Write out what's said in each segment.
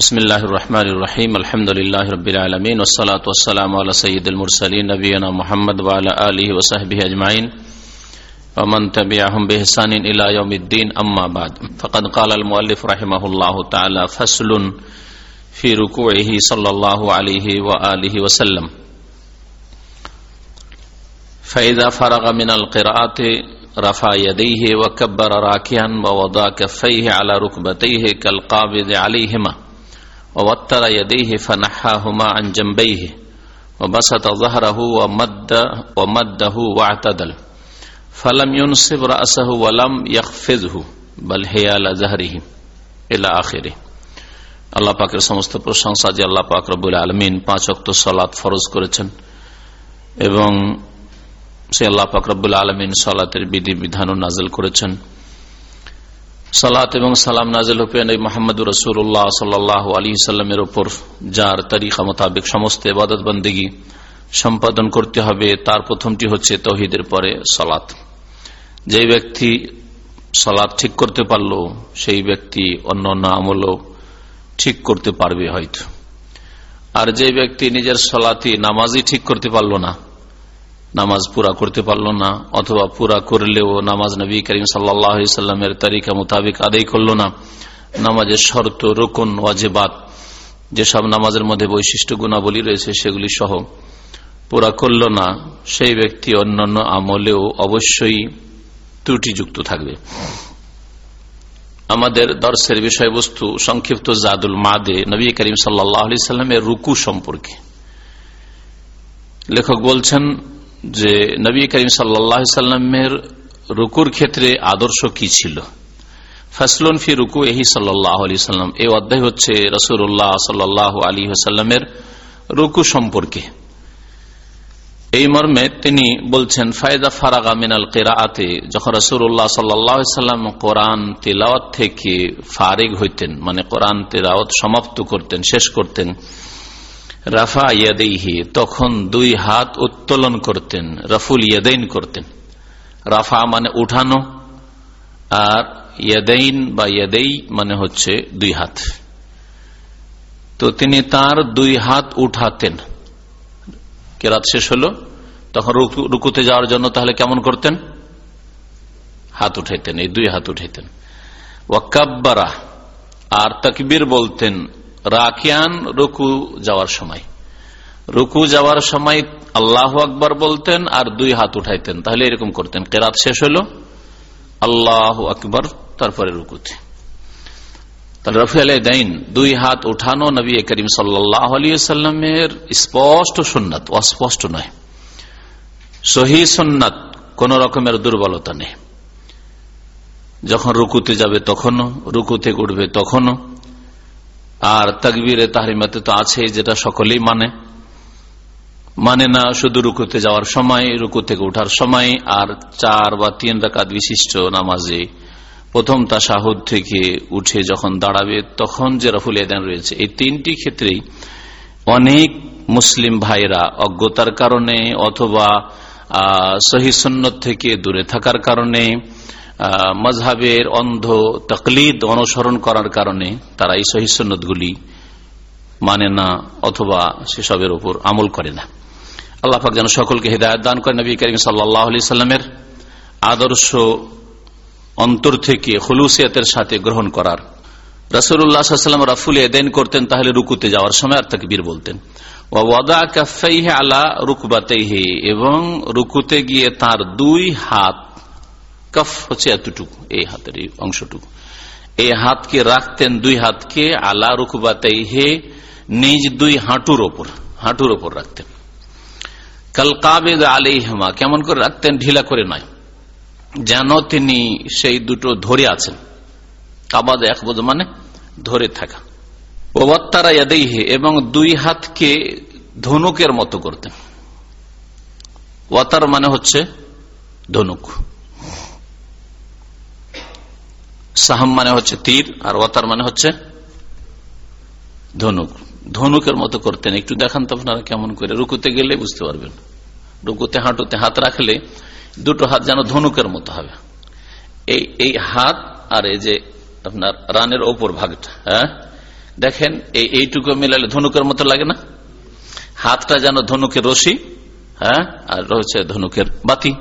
بسم الله الرحمن الرحيم الحمد لله رب العالمين والصلاة والسلام على سيد المرسلين نبينا محمد وعلى آله وصحبه أجمعين ومن تبعهم بإحسان إلى يوم الدين اما بعد فقد قال المؤلف رحمه الله تعالى فصل في ركوعه صلى الله عليه وآله وسلم فإذا فرغ من القراءة رفع يديه وكبر راكعا ووضع كفيه على ركبتيه كالقابض عليهما ووتر يديه فنحاهما عن جنبيه وبسط ظهره ومد ومده واعتدل فلم ينصب رأسه ولم يخفضه بل حيال ظهره إلى آخره আল্লাহ পাকের সমস্ত প্রশংসা যে আল্লাহ পাক রব্বুল আলমিন পাঁচ অক্ত সলাৎ ফরজ করেছেন এবং সে আল্লাহ ফাকরাবুল আলমিন সালাতের বিধি বিধানও নাজেল করেছেন সালাত এবং সালাম নাজিল নাজেল হুফেন মোহাম্মদ রসুল্লাহ সাল্লাহ আলী সাল্লামের ওপর যার তারিখা মোতাবেক সমস্ত এবাদত বন্দিগি সম্পাদন করতে হবে, তার প্রথমটি হচ্ছে তহিদের পরে সালাত। যে ব্যক্তি সালাদ ঠিক করতে পারল, সেই ব্যক্তি অন্য অন্য আমলও ঠিক করতে পারবে হয়তো। আর যে ব্যক্তি নিজের সলাতি নামাজই ঠিক করতে পারল না নামাজ পুরা করতে পারল না, অথবা পুরা করলেও নামাজ নবী করিম সাল্লামের তারিকা মোতাবেক আদায় করল না। নামাজের শর্ত, রোকন, ওয়াজেবাত, যেসব নামাজের মধ্যে বৈশিষ্ট্য, গুণাবলী রয়েছে, সেগুলি সহ। পুরা করল না, সেই ব্যক্তি অন্যান্য আমলেও অবশ্যই ত্রুটিযুক্ত থাকবে। আমাদের দর্শের বিষয়বস্তু সংক্ষিপ্ত জাদুল মাদে নবী করিম সাল্লাহ সাল্লামের রুকু সম্পর্কে। লেখক বলছেন যে নবী করিম সাল্লামের রুকুর ক্ষেত্রে আদর্শ কি ছিল? ফসলুন ফি রুকু এহি সাল্লাহ আলি সাল্লাম। এই অধ্যায় হচ্ছে রসুল্লাহ সাল্লাহ আলী সাল্লামের রুকু সম্পর্কে। এই মর্মে তিনি বলছেন ফায়দা ফারাগা মিনাল কেরাতে যখন রসুল্লাহ সাল্লাম কোরআন তেলাওয়াত থেকে ফারেগ হইতেন মানে কোরআন তেলাওয়াত সমাপ্ত করতেন, শেষ করতেন রাফা ইয়াদেহি তখন দুই হাত উত্তোলন করতেন, রাফুল ইয়াদাইন করতেন। রাফা মানে উঠানো, আর ইয়াদাইন বা ইয়াদেই মানে হচ্ছে দুই হাত। তো তিনি তার দুই হাত উঠাতেন। কেরাত শেষ হলো, তখন রুকুতে যাওয়ার জন্য তাহলে কেমন করতেন? হাত উঠাইতেন, এই দুই হাত উঠাইতেন। ওয়াকাব্বারা আর তকবির বলতেন রাকিয়ান রুকু যাওয়ার সময়। রুকু যাওয়ার সময় আল্লাহ আকবর বলতেন আর দুই হাত উঠাইতেন। তাহলে এরকম করতেন। কেরাত শেষ হলো আল্লাহ আকবর, তারপরে রুকুতে। তাহলে রফি আলাইন দুই হাত উঠানো নবী করিম সাল্লামের স্পষ্ট সুন্নাত, অস্পষ্ট নয়। সহি সুন্নাত কোন রকমের দুর্বলতা নেই। যখন রুকুতে যাবে তখনও, রুকু থেকে উঠবে তখনও। আর তাকবিরে তাহরিমাতে তো আছে যেটা সকলেই মানে। মানে না শুধু রুকুতে যাওয়ার সময়, রুকু থেকে উঠার সময়, আর চার বা তিন রাকাত বিশিষ্ট নামাজে প্রথম তা তাসাহুদ থেকে উঠে যখন দাঁড়াবে, তখন যে রফুল এদান রয়েছে। এই তিনটি ক্ষেত্রেই অনেক মুসলিম ভাইরা অজ্ঞতার কারণে অথবা সহিসন্নত থেকে দূরে থাকার কারণে মজহাবের অন্ধ তকলিদ অনুসরণ করার কারণে তারা এই সহিসন্নতগুলি মানে না অথবা সেসবের উপর আমল করে না। আল্লাহফাক যেন সকলকে হৃদায়ত দান করে নবী করিম সাল্লাহ সাল্লামের আদর্শ অন্তর থেকে হলুসিয়াতের সাথে গ্রহণ করার। রসুল্লাহাম রাফুল এদেন করতেন, তাহলে রুকুতে যাওয়ার সময় আর তাকে বীর বলতেন আলা রুকবাতেহে এবং রুকুতে গিয়ে তার দুই হাত কফ হচ্ছে এতটুকু, এই হাতের এই অংশটুকু। এই হাতকে রাখতেন দুই হাতকে আলা রুকবাতেহে নিজ দুই হাঁটুর ওপর হাঁটুর ওপর রাখতেন। কাল কাবেদ আলিহমা কেমন করে রাখতেন? ঢিলা করে নয়। যেন তিনি সেই দুটো ধরে আছেন। কাবাদ এক মানে ধরে থাকা। ওবাত্তারা ইয়াদেহে এবং দুই হাতকে ধনুকের মতো করতেন। ওয়াতার মানে হচ্ছে ধনুক। সাহাম মানে হচ্ছে তীর আর ওয়াতার মানে হচ্ছে ধনুক। ধনুকের মতো করতেন। একটু দেখান তো আপনারা কেমন করে। রুকুতে গেলে বুঝতে পারবেন। রুকুতে, হাঁটুতে হাত রাখলে দুটো হাত যেন ধনুকের মতো হবে। এই এই হাত আর এই যে আপনার রানের ওপর ভাগটা হ্যাঁ? দেখেন, এই, এইটুকু মিলালে ধনুকের মতো লাগে না? হাতটা যেন ধনুকের রশি হ্যাঁ? আর রয়েছে ধনুকের বাতি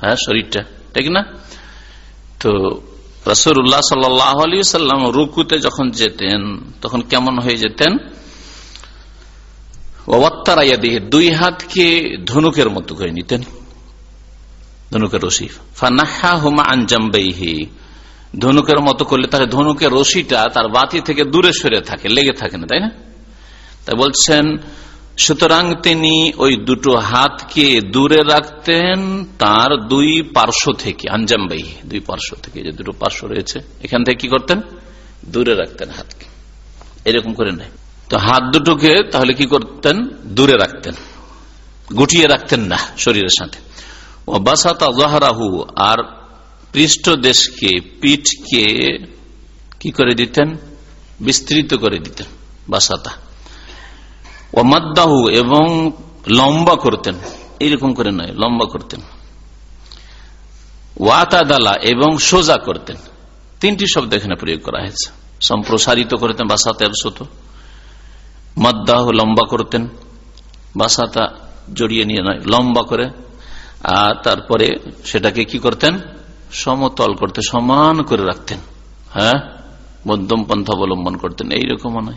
হ্যাঁ শরীরটা। ঠিক না? তো রসুল্লাহ সাল্লাহ আলী সাল্লাম রুকুতে যখন যেতেন, তখন কেমন হয়ে যেতেন? ওয়াত্তারাইয়া দিয়ে দুই হাতকে ধনুকের মতো করে নিতেন, ধনুকের রশি। ফানাহা হুমা আঞ্জাম্বাইহি ধনুকের মতো করলে তাহলে ধনুকের রশিটা তার বাতি থেকে দূরে সরে থাকে, লেগে থাকে না, তাই না? তাই বলছেন সুতরাং তিনি ওই দুটো হাতকে দূরে রাখতেন তার দুই পার্শ্ব থেকে আঞ্জামবাই দুই পার্শ্ব থেকে, যে দুটো পার্শ্ব রয়েছে, এখান থেকে কি করতেন? দূরে রাখতেন হাতকে। এরকম করে নেয়। তো হাত দুটোকে তাহলে কি করতেন? দূরে রাখতেন। গুটিয়ে রাখতেন না শরীরের সাথে। বাসাতা জহারাহু আর পৃষ্ঠ দেশকে, পিঠকে কি করে দিতেন? বিস্তৃত করে দিতেন বাসাতা। ও মাদ্দাহু এবং লম্বা করতেন। এইরকম করে নয়, লম্বা করতেন। ওয়াতাদালা এবং সোজা করতেন। তিনটি শব্দ এখানে প্রয়োগ করা হয়েছে। সম্প্রসারিত করতেন, বাসাতে শত মাদ্দাহ লম্বা করতেন বাসাতা জড়িয়ে নিয়ে নয়, লম্বা করে। আর তারপরে সেটাকে কি করতেন? সমতল করতে, সমান করে রাখতেন। হ্যাঁ? মধ্যম পন্থা অবলম্বন করতেন। এইরকম নয়।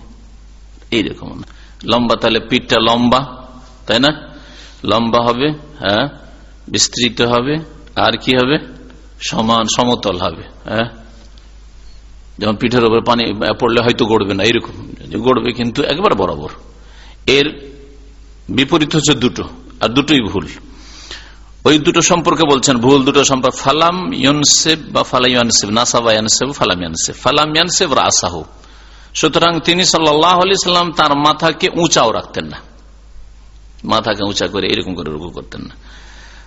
এইরকম নয়। লম্বা, তাহলে পিঠটা লম্বা, তাই না? লম্বা হবে হ্যাঁ বিস্তৃত হবে, আর কি হবে? সমান, সমতল হবে হ্যাঁ? যেমন পিঠের উপর পানি পড়লে হয়তো গড়বে না, এরকম। গড়বে কিন্তু একবার বরাবর। এর বিপরীত হচ্ছে দুটো, আর দুটোই ভুল। ওই দুটো সম্পর্কে বলছেন, ভুল দুটো সম্পর্ক, ফালাম ইয়নসেব বা ফালাই ইয়ানসেব, নাসাবা ইয়ানসেব, ফালাম ইয়ানসেব। ফালাম ইয়ানসেব রাসাহু। সুতরাং তিনি সাল্লাহ সাল্লাম তার মাথাকে উঁচাও রাখতেন না। মাথাকে উঁচা করে এরকম করে রুকু করতেন না।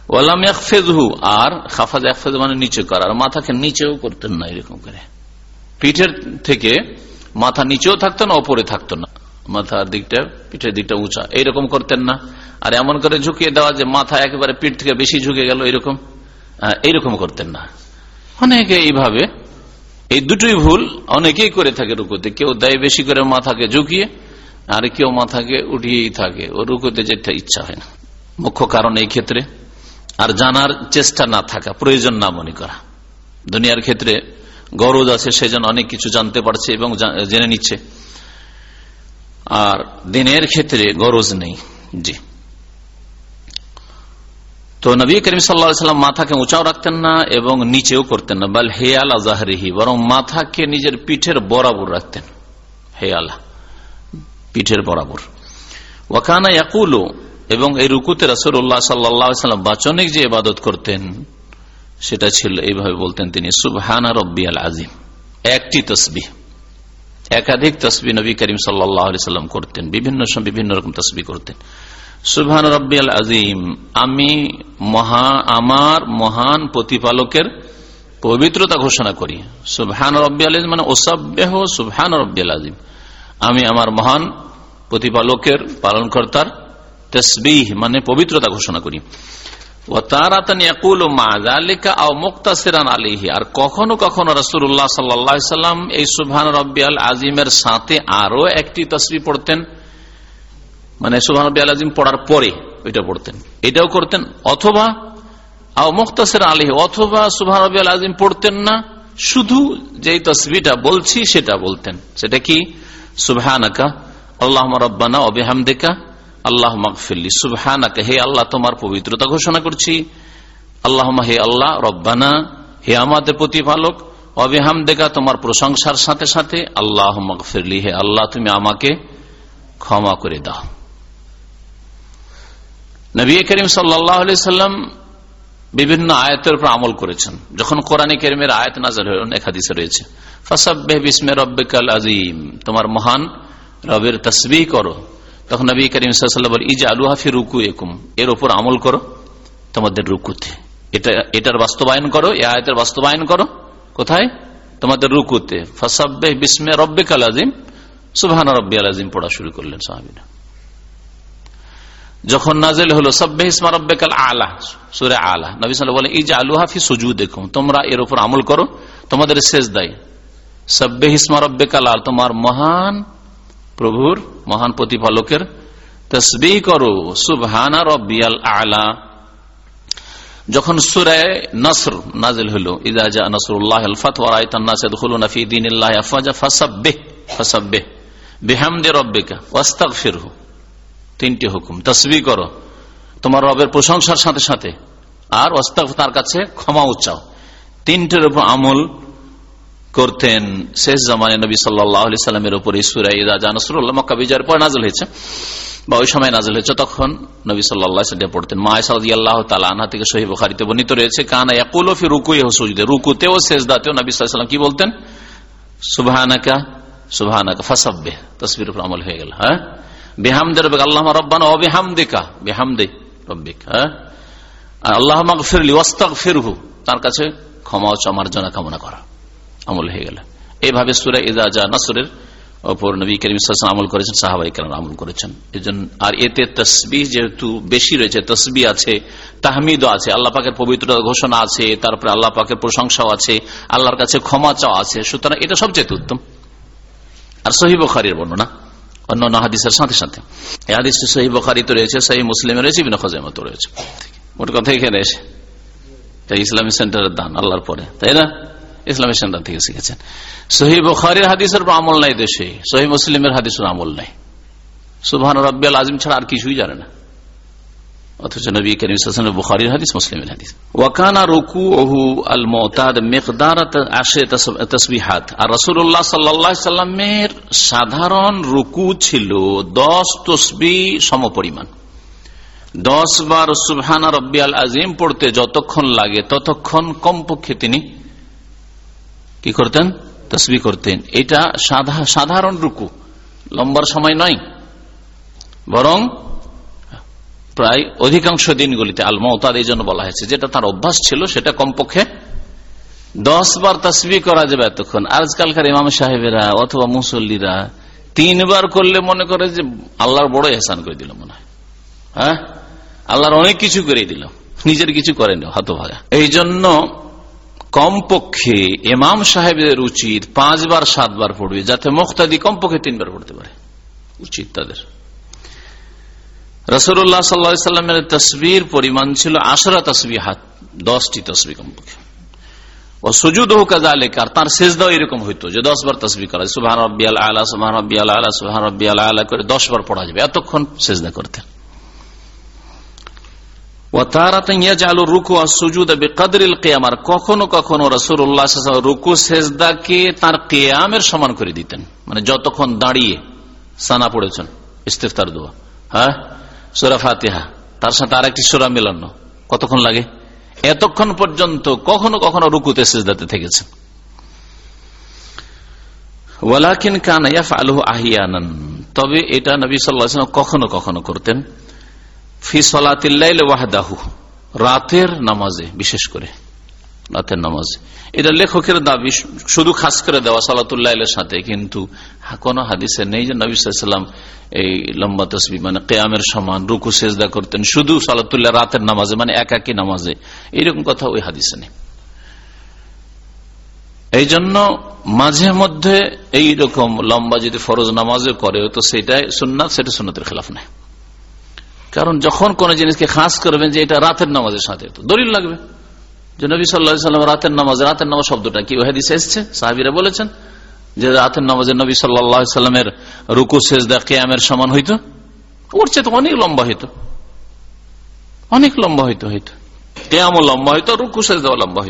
ওয়ালাম একফেদহু আর খাফাজ একফেদ মানে নিচে করা, আর মাথাকে নিচেও করতেন না এরকম করে। পিঠের থেকে মাথা নিচেও থাকতো না ওপরে থাকতো না। মাথার দিকটা, পিঠের দিকটা উঁচা এইরকম করতেন না। আর এমন করে ঝুঁকিয়ে দেওয়া যে মাথা একেবারে পিঠ থেকে বেশি ঝুঁকে গেল এরকম এইরকম করতেন না। অনেকে এইভাবে এই দুটোই ভুল। অনেকেই করে থাকে রুকুতে। কেউ দেয় বেশি করে মাথাকে ঝুঁকিয়ে, আর কেউ মাথাকে উঠিয়েই থাকে। ও রুকুতে যেতে ইচ্ছা হয় না। মুখ্য কারণ এই ক্ষেত্রে। আর জানার চেষ্টা না থাকা, প্রয়োজন না মনে করা। দুনিয়ার ক্ষেত্রে গরজ আছে সেজন্য অনেক কিছু জানতে পারছে এবং জেনে নিচ্ছে। আর দিনের ক্ষেত্রে গরজ নেই। জি। তো নবী করিম সাল্লাম মাথাকে উঁচাও রাখতেন না এবং নিচেও করতেন না। বল হেয়াল জাহরিহি, বরং মাথাকে নিজের পিঠের বরাবর রাখতেন। হেয়ালা, পিঠের বরাবর। ওয়াকানা ইয়াকুলো, এবং এই রুকুতে রাসুল্লাহ সাল্লাম বাচনিক যে ইবাদত করতেন, সেটা ছিল এইভাবে বলতেন তিনি, সুবহানা রব্বি আল আজিম একটি তসবি একাধিক তসবি নবী করিম সাল্লাম করতেন। বিভিন্ন সময় বিভিন্ন রকম তসবি করতেন। সুবহান রব্বিয়াল আজিম আমি মহা, আমার মহান প্রতিপালকের পবিত্রতা ঘোষণা করি। সুবহান রব্বিয়াল মানে ওসাব্যাহ সুবহান রব্বিয়াল আজিম আমি আমার মহান প্রতিপালকের পালনকর্তার তসবিহ মানে পবিত্রতা ঘোষণা করি। ও আর কখনো কখনো রসুল্লাহ সাল্লাম এই সুবহান রব্বিয়াল আজিমের সাথে আরও একটি তসবি পড়তেন। মানে সুবাহ আজিম পড়ার পরে ওইটা পড়তেন। এটাও করতেন, অথবা মুক্তাসের আলী অথবা সুবাহ আজিম পড়তেন না, শুধু যেই তসবিটা বলছি সেটা বলতেন। সেটা কি? সুবহানাকা আল্লাহ রব্বানা অবেহামদেকা আল্লাহ মকফিল্লি সুবহানাকা, হে আল্লাহ তোমার পবিত্রতা ঘোষণা করছি। আল্লাহ হে আল্লাহ, রব্বানা, হে আমাদের প্রতিপালক অবেহামদেকা তোমার প্রশংসার সাথে সাথে আল্লাহ মকফিরলি হে আল্লাহ তুমি আমাকে ক্ষমা করে দাও। নবী করিম সাল্লাম বিভিন্ন আয়তের উপর আমল করেছেন। যখন কোরআনী করিমের আয়াত নাজর অনেক হাদিসে রয়েছে। ফসাব্বে বিসমে রব্বিকাল আজিম তোমার মহান রবের তসবি করো। তখন নবী করিম সাল্লাম ইজ আলু হাফি রুকু একুম এর উপর আমল করো তোমাদের রুকুতে। এটা, এটার বাস্তবায়ন করো এ আয়তের বাস্তবায়ন করো। কোথায়? তোমাদের রুকুতে। ফসাব্বে বিসমে রব্বে কাল আজিম সুবহান রব্বি আল আজিম পড়া শুরু করলেন সাহাবিনা যখন নাজেল হলো সব্বে ইসমা রব্বে আলা সুরে আলা। নবী সাল বলেন এই যে আলু হাফি সজু দেখুন তোমরা এর উপর আমল করো, তোমাদের শেষ দায় সব্বে ইসমা রব্বে আল তোমার মহান প্রভুর, মহান প্রতিপালকের তসবি করো সুবহানা রব্বিয়াল আলা যখন সুরায় নসর নাজিল হলো ইদাজা নসরুল্লাহ আল ফাতওয়া রাআইতান নাস ইয়াদখুলুনা ফি দীনিল্লাহি আফওয়াজা ফাসাব্বিহ ফাসাব্বিহ, বিহামদি রব্বিকা, ওয়াস্তাগফিরহু তিনটি হুকুম। তসবি করো। তোমার রবের প্রশংসার সাথে সাথে। আর ওয়াস্তাগ তার কাছে ক্ষমা উচ্চাও তিনটের উপর আমল করতেন শেষ জামানে নবী সাল্লাহ আলি সাল্লামের উপর ইসুরা ইদাজা নসরুল্লাহ মক্কা বিজয়ের পর নাজল হয়েছে। বা ওই সময় নাজল হয়েছে তখন নবী সাল্লাহ পড়তেন। মা সাউদি আল্লাহ তালা থেকে সহি বখারিতে বর্ণিত রয়েছে, কানা ইয়াকুলফি রুকুই সুজদে। রুকুতেও শেষ দাতেও নবী সাল্লাম কি বলতেন? সুবাহানাকা সুবাহানাকা ফাসাব্বে তসবির উপর আমল হয়ে গেল। হ্যাঁ? বেহামদে রব্বিক আল্লাহ রব্বানা ও বেহামদিকা। বেহামদে রব্বিক হ্যাঁ? আল্লাহ ফিরলি ওয়াস্তাক ফিরহু তার কাছে ক্ষমা ও মার্জনা কামনা করা। আমল হয়ে গেল। এইভাবে সুরে ইজা নাসুরের ওপর নবী করিম আমল করেছেন সাহাবাই কেরাম আমল করেছেন। এজন্য, আর এতে তসবি যেহেতু বেশি রয়েছে তসবি আছে, তাহমিদও আছে, আল্লাহ পাকের পবিত্র ঘোষণা আছে, তারপরে আল্লাহ পাকের প্রশংসাও আছে, আল্লাহর কাছে ক্ষমা চাওয়া আছে। সুতরাং এটা সবচেয়ে উত্তম। আর সহি বখারির বর্ণনা। অন্য হাদিসের সাথে সাথে। এই হাদিস সহি বখারিত রয়েছে, সহি মুসলিম রয়েছে বিন খজাইমত রয়েছে। মোট কথা এখানে এসে ইসলামী সেন্টারের দান, আল্লাহর পরে, তাই না? ইসলামী সেন্টার থেকে শিখেছেন। সহি বখারির হাদিসের আমল নাই দেশে, সহি মুসলিমের হাদিসের আমল নাই। সুবহান রব্বিয়াল আজিম ছাড়া আর কিছুই জানে না। অথচ নবী বুখারির হাদিস, মুসলিমের হাদিস। ওয়াকানা রুকু ওহু আল মোতাদ মেকদার আসে তসবিহাত। আর রসুল্লাহ সাল্লাহ সাল্লামের সাধারণ রুকু ছিল দশ তসবি সমপরিমাণ। দশ বার সুবহানা রব্বিয়াল আজিম পড়তে যতক্ষণ লাগে ততক্ষণ কমপক্ষে তিনি কি করতেন? তসবি করতেন। এটা সাধারণ রুকু। লম্বার সময় নয়। বরং প্রায় অধিকাংশ দিনগুলিতে আল মৌতাদ এই জন্য বলা হয়েছে, যেটা তার অভ্যাস ছিল, সেটা কমপক্ষে দশ বার তসবি করা যাবে এতক্ষণ। আজকালকার ইমাম সাহেবেরা অথবা মুসল্লিরা তিনবার করলে মনে করে যে আল্লাহর বড় এহসান করে দিল মনে হয়। হ্যাঁ? আল্লাহর অনেক কিছু করে দিল। নিজের কিছু করে করেনি হতভাগা এই জন্য কমপক্ষে এমাম সাহেবের উচিত পাঁচবার, সাতবার পড়বে, যাতে মুক্তাদি কমপক্ষে তিনবার পড়তে পারে। উচিত তাদের। রসুল্লাহ সাল্লামের তসবির পরিমাণ ছিল আশরা তসবি হাত দশটি তসবি কমপক্ষে। ও সুজুদ হোক আর তার শেষ দাও এরকম হইতো যে দশ বার তসবি করা সুবাহ রব্বি আল আলা সুবাহ রব্বি আল আলা সুবাহ রব্বি আল আলা করে দশ বার পড়া যাবে। এতক্ষণ সেজদা করতেন কখনো কখনো রসুল্লাহ রুকু সেজদাকে তার কেয়ামের সমান করে দিতেন। মানে যতক্ষণ দাঁড়িয়ে সানা পড়েছেন, ইস্তেফতার দোয়া। হ্যাঁ? সোরা ফাতিহা। তার সাথে আর একটি সোরা মেলানো। কতক্ষণ লাগে? এতক্ষণ পর্যন্ত কখনো কখনো রুকুতে সেজদাতে থেকেছেন ওয়ালাকিন কান আলহু আহিয়ানন। তবে এটা নবী সাল্লাম কখনো কখনো করতেন। ফি সলাতিল্লাইল ওয়াহদাহু। রাতের নামাজে, বিশেষ করে। রাতের নামাজে। এটা লেখকের দাবি, শুধু খাস করে দেওয়া সালাতুল্লাহ সাথে, কিন্তু কোন হাদিসে নেই যে নবী এই লম্বা তসবি মানে কেয়ামের সমান, রুকু, সেজদা করতেন, শুধু সালাতুল্লাহ রাতের নামাজে মানে একাকি নামাজে। এইরকম কথা ওই হাদিসে নেই। এই জন্য মাঝে মধ্যে এই রকম লম্বা যদি ফরজ নামাজে করে, তো সেটাই সুন্নাত, সেটা সুন্নতের খেলাফ নেই। কারণ যখন কোন জিনিসকে খাস করবেন যে এটা রাতের নামাজের সাথে দলিল লাগবে। রাতের নামাজ রাতের নামাজ শব্দটা কি? এসছে? সাহাবিরা বলেছেন যে রাতের নবী সাল্লামের রুকু কেয়ামের সমান তো অনেক লম্বা হইতো। অনেক লম্বা হইতো হইতো। কেয়ামও লম্বা হইতো, রুকু লম্বা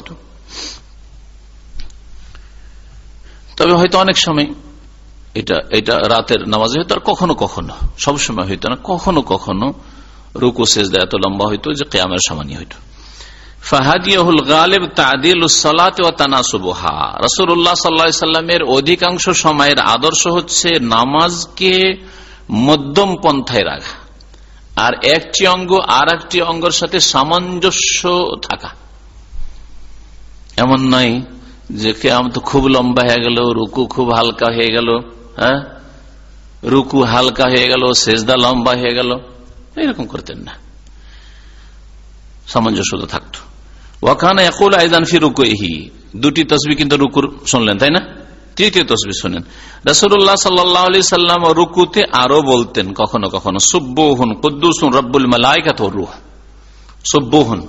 তবে হয়তো অনেক সময় এটা এটা রাতের নামাজে হইতো, আর কখনো কখনো, সবসময় হইতো না। কখনো কখনো রুকু, সেজদা এত লম্বা হইতো যে কেয়ামের সমানই হইতো। সাল্লামের অধিকাংশ সময়ের আদর্শ হচ্ছে নামাজকে মধ্যম পন্থায় রাখা। আর একটি অঙ্গ আর একটি অঙ্গের সাথে সামঞ্জস্য থাকা। এমন নয় যে কেমন তো খুব লম্বা হয়ে গেল, রুকু খুব হালকা হয়ে গেল হ্যাঁ? রুকু হালকা হয়ে গেল, সেজদা লম্বা হয়ে গেল। এরকম করতেন না। সামঞ্জস্য থাকতো। ওয়াখানে একুল আইদান ফি রুকুহি দুটি তসবি কিন্তু রুকুর শুনলেন, তাই না? তৃতীয় তসবি শুনেন। রসুল্লাহ সাল্লাহ আলি সাল্লাম রুকুতে আরও বলতেন কখনো কখনো, সুব্বহুন কুদ্দুসুন রব্বুল মালাইকাত রুহ। সুব্বহুন,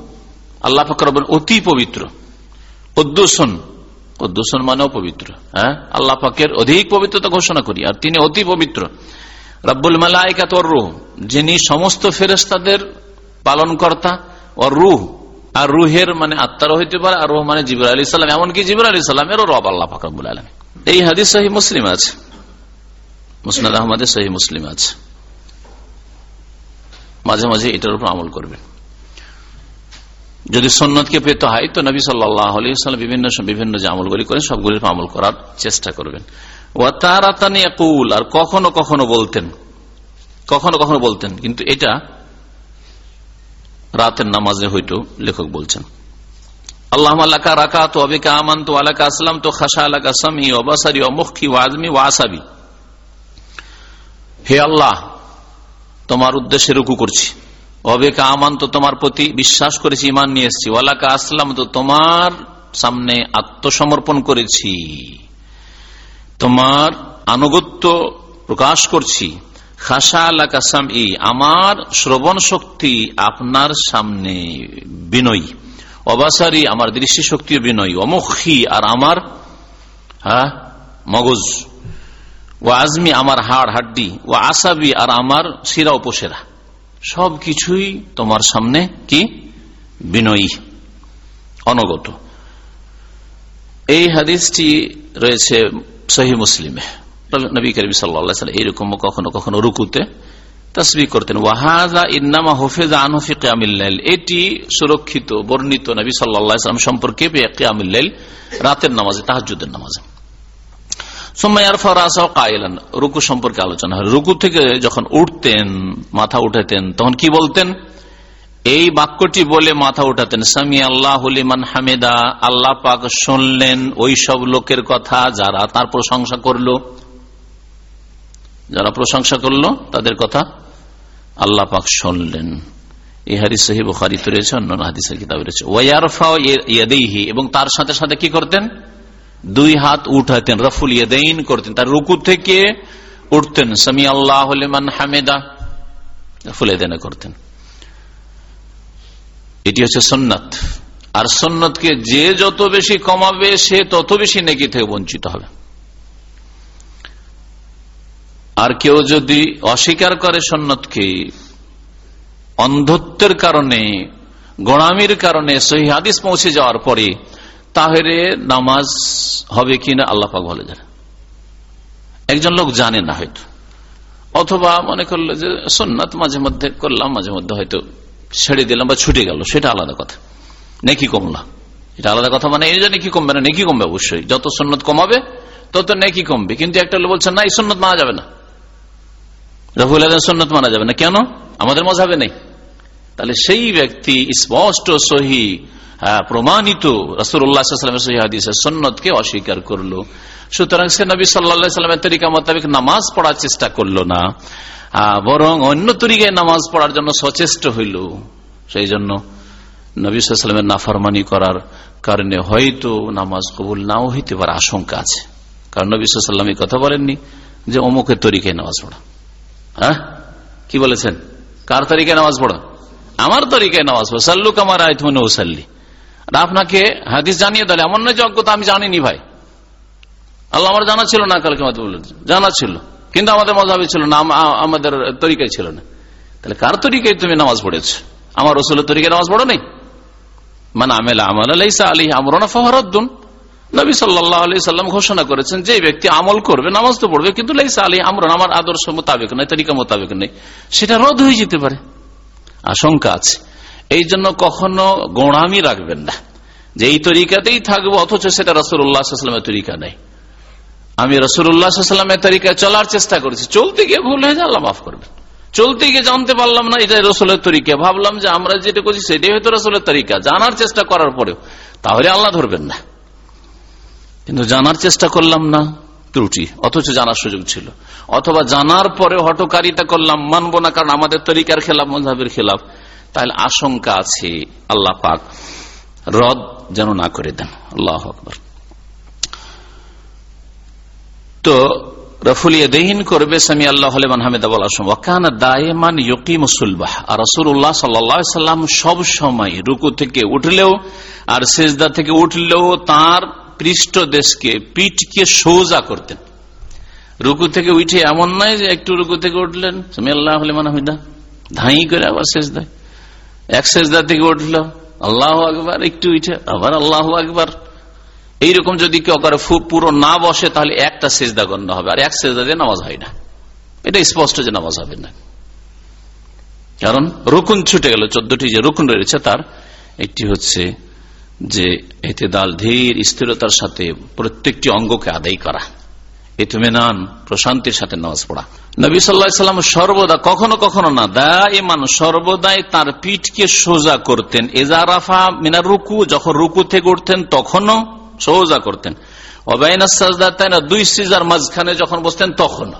আল্লাহ ফকর অতি পবিত্র। কুদ্দুসুন কুদ্দুসুন মানেও পবিত্র হ্যাঁ? আল্লাহ পাকের অধিক পবিত্রতা ঘোষণা করি, আর তিনি অতি পবিত্র। রব্বুল মালাইকাত রুহ, যিনি সমস্ত ফেরেস্তাদের পালন কর্তা ও রুহ আর রুহের মানে আত্মারও হইতে পারে, আর রুহ মানে জিবর আলী সাল্লাম এমনকি জিবর আলী সাল্লামেরও রব আল্লাহ ফাকরুল আলম এই হাদিস সহি মুসলিম আছে। মুসনাদ আহমদের সহি মুসলিম আছে। মাঝে মাঝে এটার উপর আমল করবেন। যদি সন্ন্যতকে পেতে হয়, তো নবী সাল্লাম বিভিন্ন বিভিন্ন যে আমলগুলি করেন, সবগুলির আমল করার চেষ্টা করবেন। ও তারাতানি আর কখনো কখনো বলতেন। কখনো কখনো বলতেন, কিন্তু এটা রাতের নামাজে হইতো লেখক বলছেন। আল্লাহ আল্লাকা রাকা তো অবিকা আমান তো আলাকা আসলাম তো খাসা আলাকা সামি অবাসারি অমুখী ওয়াজমি ওয়াসাবি হে আল্লাহ, তোমার উদ্দেশ্যে রুকু করছি। অবেকা আমান তো তোমার প্রতি বিশ্বাস করেছি ইমান নিয়ে এসেছি। ওয়ালাকা আসলাম তো তোমার সামনে আত্মসমর্পণ করেছি। তোমার আনুগত্য প্রকাশ করছি। খাসা আল্লাহ ই আমার শ্রবণ শক্তি আপনার সামনে বিনয়ী। অবাসারি আমার দৃষ্টি শক্তি বিনয়ী। অমুখী আর আমার হ্যাঁ মগজ। ও আজমি আমার হাড় হাড্ডি। ও আসাবি আর আমার শিরা উপসেরা সব কিছুই তোমার সামনে কি? বিনয়ী। অনগত। এই হাদিসটি রয়েছে সহি মুসলিমে। নবী করিম সাল্লা এইরকম কখনো কখনো রুকুতে তসবি করতেন। ওয়াহাজা ইন্নামা হোফেজা আনহফি কেয়ামিল্লাইল এটি সুরক্ষিত, বর্ণিত নবী সাল্লাম সম্পর্কে কেয়ামিল্লাইল রাতের নামাজে তাহাজুদের নামাজে। রুকু সম্পর্কে আলোচনা হয়। রুকু থেকে যখন উঠতেন, মাথা উঠাতেন, তখন কি বলতেন? এই বাক্যটি বলে মাথা উঠাতেন, সামি আল্লাহ হামেদা। আল্লাহ পাক শুনলেন ওই সব লোকের কথা যারা তার প্রশংসা করল। যারা প্রশংসা করল, তাদের কথা আল্লাহ পাক শুনলেন। এই হাদিস সহি বুখারিতে রয়েছে অন্য হাদিসের কিতাবে রয়েছে। ওয়ারফা ইয়াদেহি এবং তার সাথে সাথে কি করতেন? দুই হাত উঠাতেন, রফুল ইয়াদাইন করতেন। তার রুকু থেকে উঠতেন সামি আল্লাহ হামেদা, রফুল ইয়াদাইন করতেন। এটি হচ্ছে সন্ন্যত আর সন্ন্যতকে যে যত বেশি কমাবে, সে তত বেশি নেকি থেকে বঞ্চিত হবে। আর কেউ যদি অস্বীকার করে সন্ন্যতকে, অন্ধত্বের কারণে, গোড়ামির কারণে সহি হাদিস পৌঁছে যাওয়ার পরে, তাহলে নামাজ হবে কিনা আল্লাপাক ভালো জানে একজন লোক জানে না হয়তো। অথবা মনে করল যে সন্ন্যত মাঝে মধ্যে করলাম, মাঝে মধ্যে হয়তো ছেড়ে দিলাম বা ছুটে গেল, সেটা আলাদা কথা। নেকি কমলা এটা আলাদা কথা মানে এই যে নেকি কমবে না, নেকি কমবে অবশ্যই। যত সন্ন্যত কমাবে, তত নেকি কমবে। কিন্তু একটা লোক বলছে, না, এই সন্ন্যত মানা যাবে না। রফুল সন্ন্যত মানা যাবে না। কেন? আমাদের মজাবে নেই। তাহলে সেই ব্যক্তি স্পষ্ট, সহি প্রমাণিত রসুল্লাহামের সহি হাদিসের অস্বীকার করল। সুতরাং সে নবী সাল্লা সাল্লামের তরিকা মোতাবেক নামাজ পড়ার চেষ্টা করল না। বরং অন্য তরিকায় নামাজ পড়ার জন্য সচেষ্ট হইল। সেই জন্য নবী সাল্লামের নাফরমানি করার কারণে হয়তো নামাজ কবুল নাও হইতে পারে আশঙ্কা আছে। কারণ নবী সাল্লাম এই কথা বলেননি যে অমুকের তরিকায় নামাজ পড়া। হ্যাঁ? কি বলেছেন? কার তরিকায় নামাজ পড়া? আমার তরিকায় নামাজ পড়া। সাল্লুক আমার আয়ত মনে ওসাল্লি আর আপনাকে হাদিস জানিয়ে দিলে এমন নয় যোগ্যতা আমি জানিনি ভাই। আল্লাহ আমার জানা ছিল না, কালকে জানা ছিল। কিন্তু আমাদের মজাবে ছিল না আমাদের তরিকায় ছিল না। তাহলে কার তরিকায় তুমি নামাজ পড়েছ? আমার রসুলের তরিকায় নামাজ পড়ো নেই? মানে আমেলা আমল আলাইসা আলী আমরনা ফহরদ্দুন নবী সাল্লাহ সাল্লাম ঘোষণা করেছেন, যে ব্যক্তি আমল করবে, নামাজ তো পড়বে, কিন্তু আমার আদর্শ মোতাবেক নেই তরিকা মোতাবেক নেই সেটা রদ হয়ে যেতে পারে। আশঙ্কা আছে। এই জন্য কখনো গোড়ামি রাখবেন না। যে এই তরিকাতেই থাকব, অথচ সেটা রসুল্লাহামের তরিকা নেই আমি রসুল্লাহামের তরিকায় চলার চেষ্টা করেছি। চলতে গিয়ে ভুল হয়ে যায় মাফ করবেন। চলতে গিয়ে জানতে পারলাম না, এটাই রসুলের তরিকা। ভাবলাম যে আমরা যেটা করছি, সেটাই হয়তো রসুলের তরিকা। জানার চেষ্টা করার পরেও, তাহলে আল্লাহ ধরবেন না। কিন্তু জানার চেষ্টা করলাম না, ত্রুটি, অথচ জানার সুযোগ ছিল। অথবা জানার পরে হটকারিতা করলাম, মানবো না, কারণ আমাদের তরিকার খেলাফ মজাবের খেলাফ। তাহলে আশঙ্কা আছে, আল্লাহ পাক রদ যেন না করে দেন। আল্লাহ আকবর। তো রফুলিয়াদহীন করবে, সামি আল্লাহ আর রসুল্লাহ সাল্লাম সব সময় রুকু থেকে উঠলেও, আর সেজদা থেকে উঠলেও তার পৃষ্ঠ দেশকে, পিঠকে সোজা করতেন। রুকু থেকে উঠে এমন নয় যে একটু রুকু থেকে উঠলেন আল্লাহ হামিদা ধাই করে আবার সেজদায় এক সেজদা থেকে উঠল, আল্লাহ আকবার, একটু উঠে আবার আল্লাহ আকবার। এইরকম যদি কেউ করে পুরো না বসে, তাহলে একটা সেজদা গণ্য হবে, আর এক সেজদা দিয়ে নামাজ হয় না। এটা স্পষ্ট যে নামাজ হবে না। কারণ রুকুন ছুটে গেল, চোদ্দটি যে রুকুন রয়েছে, তার একটি হচ্ছে যে এতেদাল ধীর স্থিরতার সাথে প্রত্যেকটি অঙ্গকে আদায় করা। ইতমেনান প্রশান্তির সাথে নামাজ পড়া। নবী সাল্লাম সর্বদা কখনো কখনো না দা এমান সর্বদাই তার পিঠকে সোজা করতেন। এজারাফা মিনার রুকু, যখন রুকু থেকে উঠতেন তখনও সোজা করতেন। তাই না দুই সিজার মাঝখানে যখন বসতেন তখন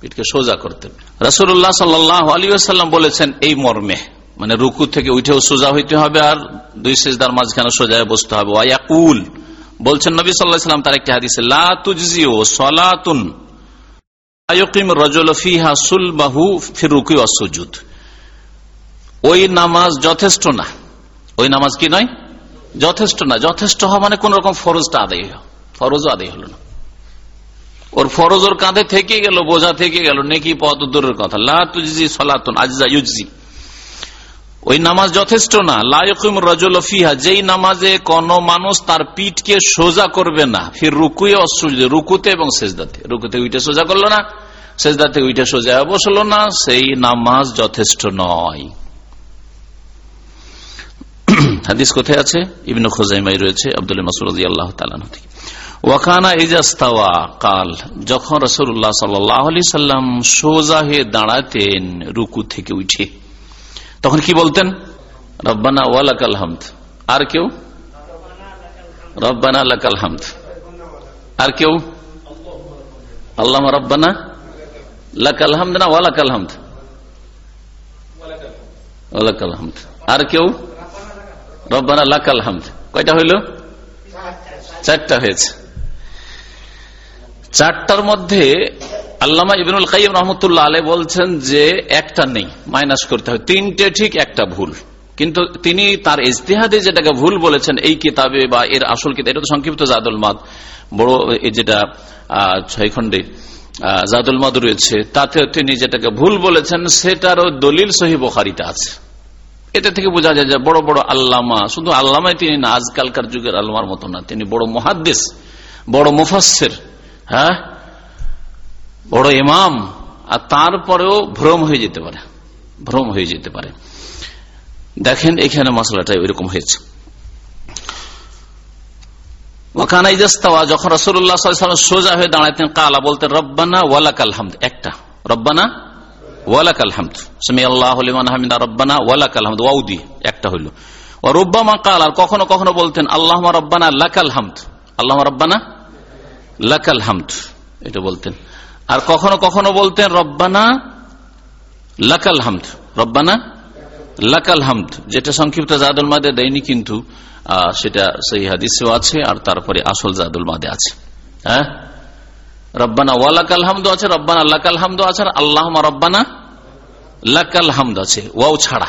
পিঠকে সোজা করতেন। রাসুল্লাহ সাল্লাহ আলী আসাল্লাম বলেছেন, এই মর্মে। মানে রুকু থেকে উঠেও সোজা হইতে হবে আর দুই সিজদার মাঝখানে সোজায় বসতে হবে। ওয়াকুল বলছেন নবী সাল্লাম তার একটি হাদিসে নামাজ যথেষ্ট না। ওই নামাজ কি নয়? যথেষ্ট না। যথেষ্ট হওয়া মানে ফরজও হলো না। ওর ফরজ ওর কাঁধে থেকে গেল, বোঝা থেকে গেল, নেকি পদ দূরের কথা। লাতুজি সলাতুন আজা ইউজি ওই নামাজ যথেষ্ট না। লায়কুম রজল যেই নামাজে কোন মানুষ তার পিঠকে সোজা করবে না, ফির রুকুয়ে অসুজ রুকুতে এবং সেজদাতে। রুকুতে উইটে সোজা করল না, সেজদাতে উইটে সোজা বসল না, সেই নামাজ যথেষ্ট নয়। হাদিস কোথায় আছে? ইবিন খোজাইমাই রয়েছে, আব্দুল মাসুদ আল্লাহ থেকে। ওয়াকানা ইজাস্তাওয়া কাল, যখন রসুল্লাহ সাল্লি সাল্লাম সোজা হয়ে দাঁড়াতেন, রুকু থেকে উঠে। তখন কি বলতেন? রব্বানা ওয়ালাকাল হামদ। আর কেউ? রব্বানা লাকাল হামদ। আর কেউ? আল্লাহ রব্বানা লাকাল হামদ না ওয়ালাকাল ওয়ালাকাল আর কেউ? রব্বানা লাকাল কয়টা চারটা হয়েছে। চারটার মধ্যে আল্লামা ইবিনুল কাইম রহমতুল্লাহ আলে বলছেন যে একটা নেই, মাইনাস করতে হবে। তিনটে ঠিক, একটা ভুল। কিন্তু তিনি তার ইজতেহাদে যেটাকে ভুল বলেছেন, এই কিতাবে বা এর আসল কিতাব, এটা তো সংক্ষিপ্ত জাদুল মাদ। বড় যেটা ছয় খন্ডে জাদুল মাদ রয়েছে তাতে তিনি যেটাকে ভুল বলেছেন, সেটারও দলিল সহি বোখারিতে আছে। এটা থেকে বোঝা যায় যে বড় বড় আল্লামা, শুধু আল্লামাই তিনি না, আজকালকার যুগের আল্লামার মতো না। তিনি বড় মহাদ্দেশ বড় মুফাসের হ্যাঁ? বড় ইমাম, আর তারপরেও ভ্রম হয়ে যেতে পারে, ভ্রম হয়ে যেতে পারে। দেখেন এখানে মশলাটা ওইরকম হয়েছে। যখন রসুল্লাহ সোজা হয়ে দাঁড়াইতেন, কালা বলতেন, রব্বানা ওয়ালাকাল হামদ। একটা, রব্বানা ওয়ালাকাল হামদ। সামি আল্লাহ হামিদা, রব্বানা ওয়ালাকাল হামদ। ওয়াউদি, একটা হইল। ও রব্বামা কাল, আর কখনো কখনো বলতেন আল্লাহ রব্বানা লাকাল হামদ। আল্লাহ রব্বানা লাকাল হামদ। এটা বলতেন। আর কখনো কখনো বলতেন, রব্বানা লাকাল হামদ। রব্বানা লাকাল হামদ। যেটা সংক্ষিপ্ত জাদুল মাদে দেয়নি কিন্তু সেটা সেই হাদিসেও আছে আর তারপরে আসল জাদুল মাদে আছে। হ্যাঁ? রব্বানা ওয়ালাকাল হামদ আছে, রব্বানা লাকাল হামদ আছে, আর আল্লাহ রব্বানা লাকাল হামদ আছে, ওয়াও ছাড়া।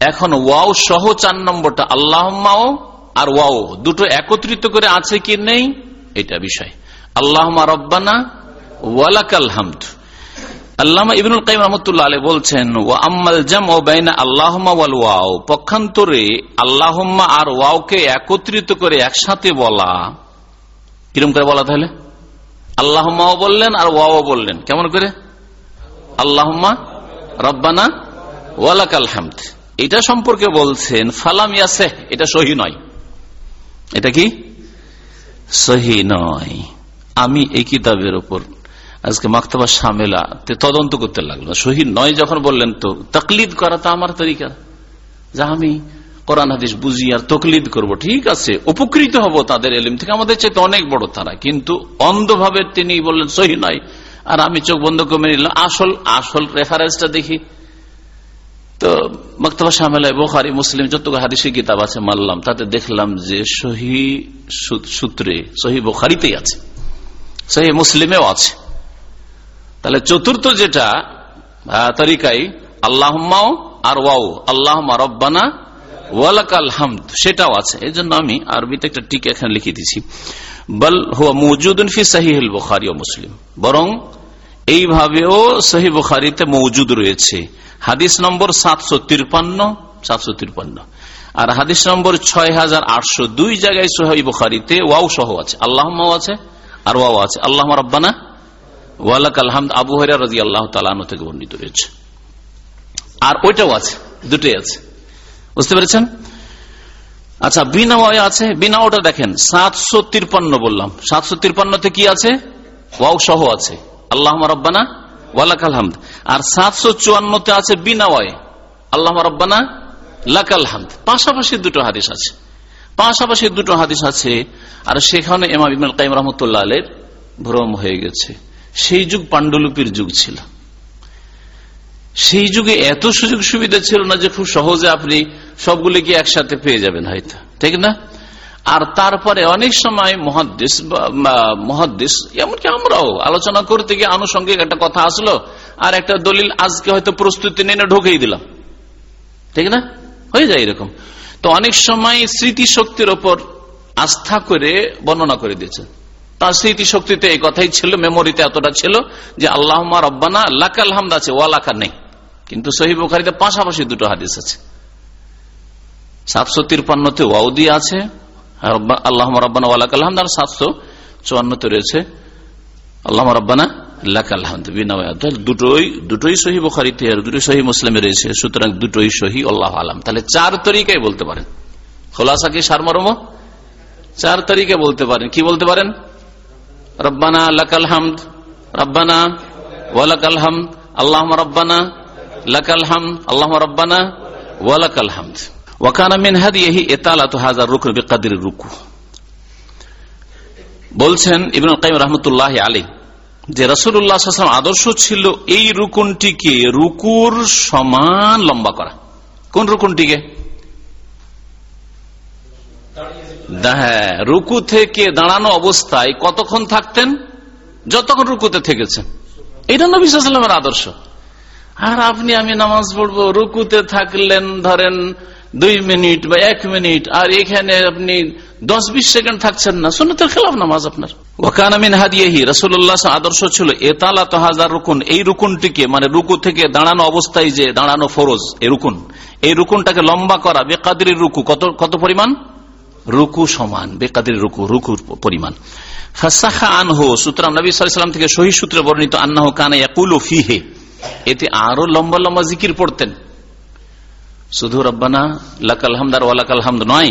এখন ওয়াও সহ চার নম্বরটা আল্লাহমাও আর ওয়াও, দুটো একত্রিত করে আছে কি নেই? এটা বিষয়। আল্লাহ রব্বানা ওয়ালাকাল বলছেন আম্মাল ও আল্লাহমা ওয়াও। পক্ষান্তরে আর ওয়াওকে একত্রিত করে একসাথে বলা। করে বলা তাহলে? বললেন আর ওয়াও বললেন। কেমন করে? আল্লাহম্মা রব্বানা এটা সম্পর্কে বলছেন, ফালাম এটা সহি নয়। এটা কি? সহি নয়। আমি এই কিতাবের উপর আজকে মাক্তবা সামেলা তদন্ত করতে লাগল। শহীদ নয় যখন বললেন তো, তকলিদ করা তো আমার তরিকা। যা আমি কোরআন হাদিস বুঝি আর তকলিদ করব, ঠিক আছে, উপকৃত হব তাদের এলিম থেকে। আমাদের চাইতে অনেক বড় তারা, কিন্তু অন্ধভাবে তিনি বললেন, সহি নয়। আর আমি চোখ বন্ধ করে নিলাম, আসল আসল রেফারেন্সটা দেখি। তো মক্তবা সামেলায় বোখারি, মুসলিম যত হাদিসি কিতাব আছে, মানলাম, তাতে দেখলাম যে সহি সূত্রে, সহি বোখারিতেই আছে, সহি মুসলিমেও আছে। তাহলে চতুর্থ যেটা তরিকাই আল্লাহমাও আর ওয়াও আল্লাহ রব্বানা ওয়ালাকাল হামদ, সেটাও আছে। এই জন্য আমি আরবিতে একটা টিকা এখানে লিখে দিচ্ছি বল হুয়া মৌজুদ ফি সাহিল বুখারি ও মুসলিম। বরং এইভাবেও সহি বুখারিতে মৌজুদ রয়েছে। হাদিস নম্বর সাতশো তিরপান্ন সাতশো তিরপান্ন। আর হাদিস নম্বর ছয় হাজার আটশো দুই জায়গায় সোহাই বুখারিতে ওয়াও সহ আছে। আল্লাহ আছে আর ওয়াও আছে। আল্লাহ রব্বানা ওয়ালাক আলহামদ আবু হরিয়া রাজি আল্লাহ তালানো থেকে বর্ণিত রয়েছে। আর ওইটাও আছে, দুটোই আছে। বুঝতে পেরেছেন? আচ্ছা বিনা আছে বিনা ওটা দেখেন, সাতশো তিরপান্ন বললাম। সাতশো তিরপান্নতে কি আছে? ওয়াও সহ আছে। আল্লাহ রব্বানা ওয়ালাক আলহামদ আর সাতশো চুয়ান্নতে আছে বিনা ওয়াই আল্লাহ রব্বানা লাক আলহামদ পাশাপাশি দুটো হাদিস আছে। পাশাপাশি দুটো হাদিস আছে। আর সেখানে এমা ইমাল কাইম রহমতুল্লাহ আলের ভ্রম হয়ে গেছে। সেই যুগ পাণ্ডুলিপির যুগ ছিল। সেই যুগে এত সুযোগ সুবিধা ছিল না যে খুব সহজে আপনি সবগুলিকে একসাথে পেয়ে যাবেন হয়তো। ঠিক না? আর তারপরে অনেক সময় মহাদ্দেশ মহাদ্দেশ, এমনকি আমরাও আলোচনা করতে গিয়ে আনুষঙ্গিক একটা কথা আসলো, আর একটা দলিল আজকে হয়তো প্রস্তুতি নিয়ে ঢুকেই দিলাম। ঠিক না? হয়ে যায় এরকম। তো অনেক সময় স্মৃতি শক্তির ওপর আস্থা করে বর্ণনা করে দিয়েছে তার স্মৃতি শক্তিতে এই কথাই ছিল, মেমোরিতে এতটা ছিল যে আল্লাহ রব্বানা লাকাল হামদ আছে ওয়ালাকা নেই। কিন্তু সহি বুখারিতে পাশাপাশি দুটো হাদিস আছে। সাতশো তিরপান্নতে ওয়াউদি আছে আল্লাহ রব্বানা ওয়ালাক আলহামদ আর সাতশো চুয়ান্নতে রয়েছে আল্লাহ রব্বানা দুটোই দুটোই বোখারিতে, আর দুটোই মুসলিমে রয়েছে, সুতরাং দুটোই আল্লাহ আলাম। তাহলে চার বলতে পারেন। চার বলতে পারেন। কি বলতে পারেন? রব্বানা লাকাল হামদ, রব্বানা ওয়ালাকাল হামদ আল্লাহ রব্বানা লাকাল হামদ আল্লাহ রব্বানা ওয়ালাকাল হামদ। বিকদরি রুকু। বলছেন ইবনে কাইম রাহমাতুল্লাহি আলাইহি যে সাল্লাল্লাহু আদর্শ ছিল এই রুকুনটিকে রুকুর সমান লম্বা করা। কোন রুকুনটিকে? হ্যাঁ রুকু থেকে দাঁড়ানো অবস্থায় কতক্ষণ থাকতেন? যতক্ষণ রুকুতে থেকেছেন। এটা নবী সাল্লামের আদর্শ। আর আপনি, আমি নামাজ পড়ব, রুকুতে থাকলেন, ধরেন, দুই মিনিট বা এক মিনিট, আর এখানে আপনি দশ বিশ সেকেন্ড থাকছেন না, সুন্নতের খেলাফ নামাজ আপনার। ওখান আমিন হাদিয়েহি রসুল্লাহ আদর্শ ছিল এতালা তহাজার রুকুন, এই রুকুনটিকে মানে রুকু থেকে দাঁড়ানো অবস্থায় যে দাঁড়ানো ফরজ এই রুকুন। এই রুকুনটাকে লম্বা করা বেকাদির রুকু, কত কত পরিমাণ? রুকু সমান, বেকাদের রুকু, রুকুর পরিমাণ। ফাসাখা থেকে সূত্রে বর্ণিত এতে আরও লম্বা লম্বা জিকির পড়তেন। শুধু রব্বানা, লাকাল হামদার ওয়ালাকাল হামদ নয়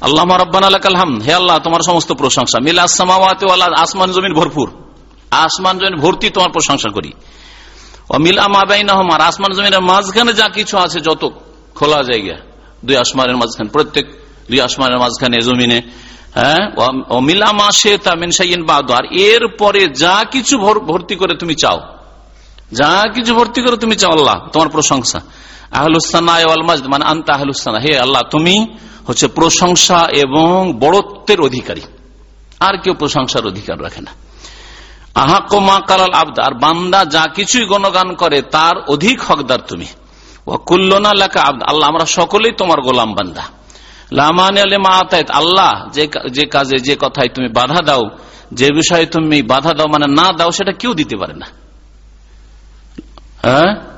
আল্লাহ রব্বান হাম হে আল্লাহ, তোমার সমস্ত প্রশংসা। মিল আসমাওয়াতে আসমান জমিন ভরপুর। আসমান জমিন ভর্তি তোমার প্রশংসা করি। ও মিল আমাবাইনাহমার আসমান জমিনের মাঝখানে যা কিছু আছে, যত খোলা জায়গা, দুই আসমানের মাঝখানে, প্রত্যেক দুই আসমানের মাঝখানে জমিনে হ্যাঁ? ও মিলামা সে তামিন সাইন বাদ, আর এর পরে যা কিছু ভর্তি করে তুমি চাও। যা কিছু ভর্তি করে তুমি চাও, আল্লাহ, তোমার প্রশংসা। আহলুস্তানা মানে আন্তা আহলুস্তানা হে আল্লাহ, তুমি হচ্ছে প্রশংসা এবং বড়ত্বের অধিকারী। আর কেউ প্রশংসার অধিকার রাখে না। আহাকমা কালাল আবদা বান্দা যা কিছুই গণগান করে, তার অধিক হকদার তুমি। ওয়াকুল্লনা লেখা আবদ, আল্লাহ আমরা সকলেই তোমার গোলাম বান্দা। আল্লাহ যে কাজে, যে কথায় তুমি বাধা দাও, যে বিষয়ে তুমি বাধা দাও মানে না দাও, সেটা কেউ দিতে পারে না। হ্যাঁ?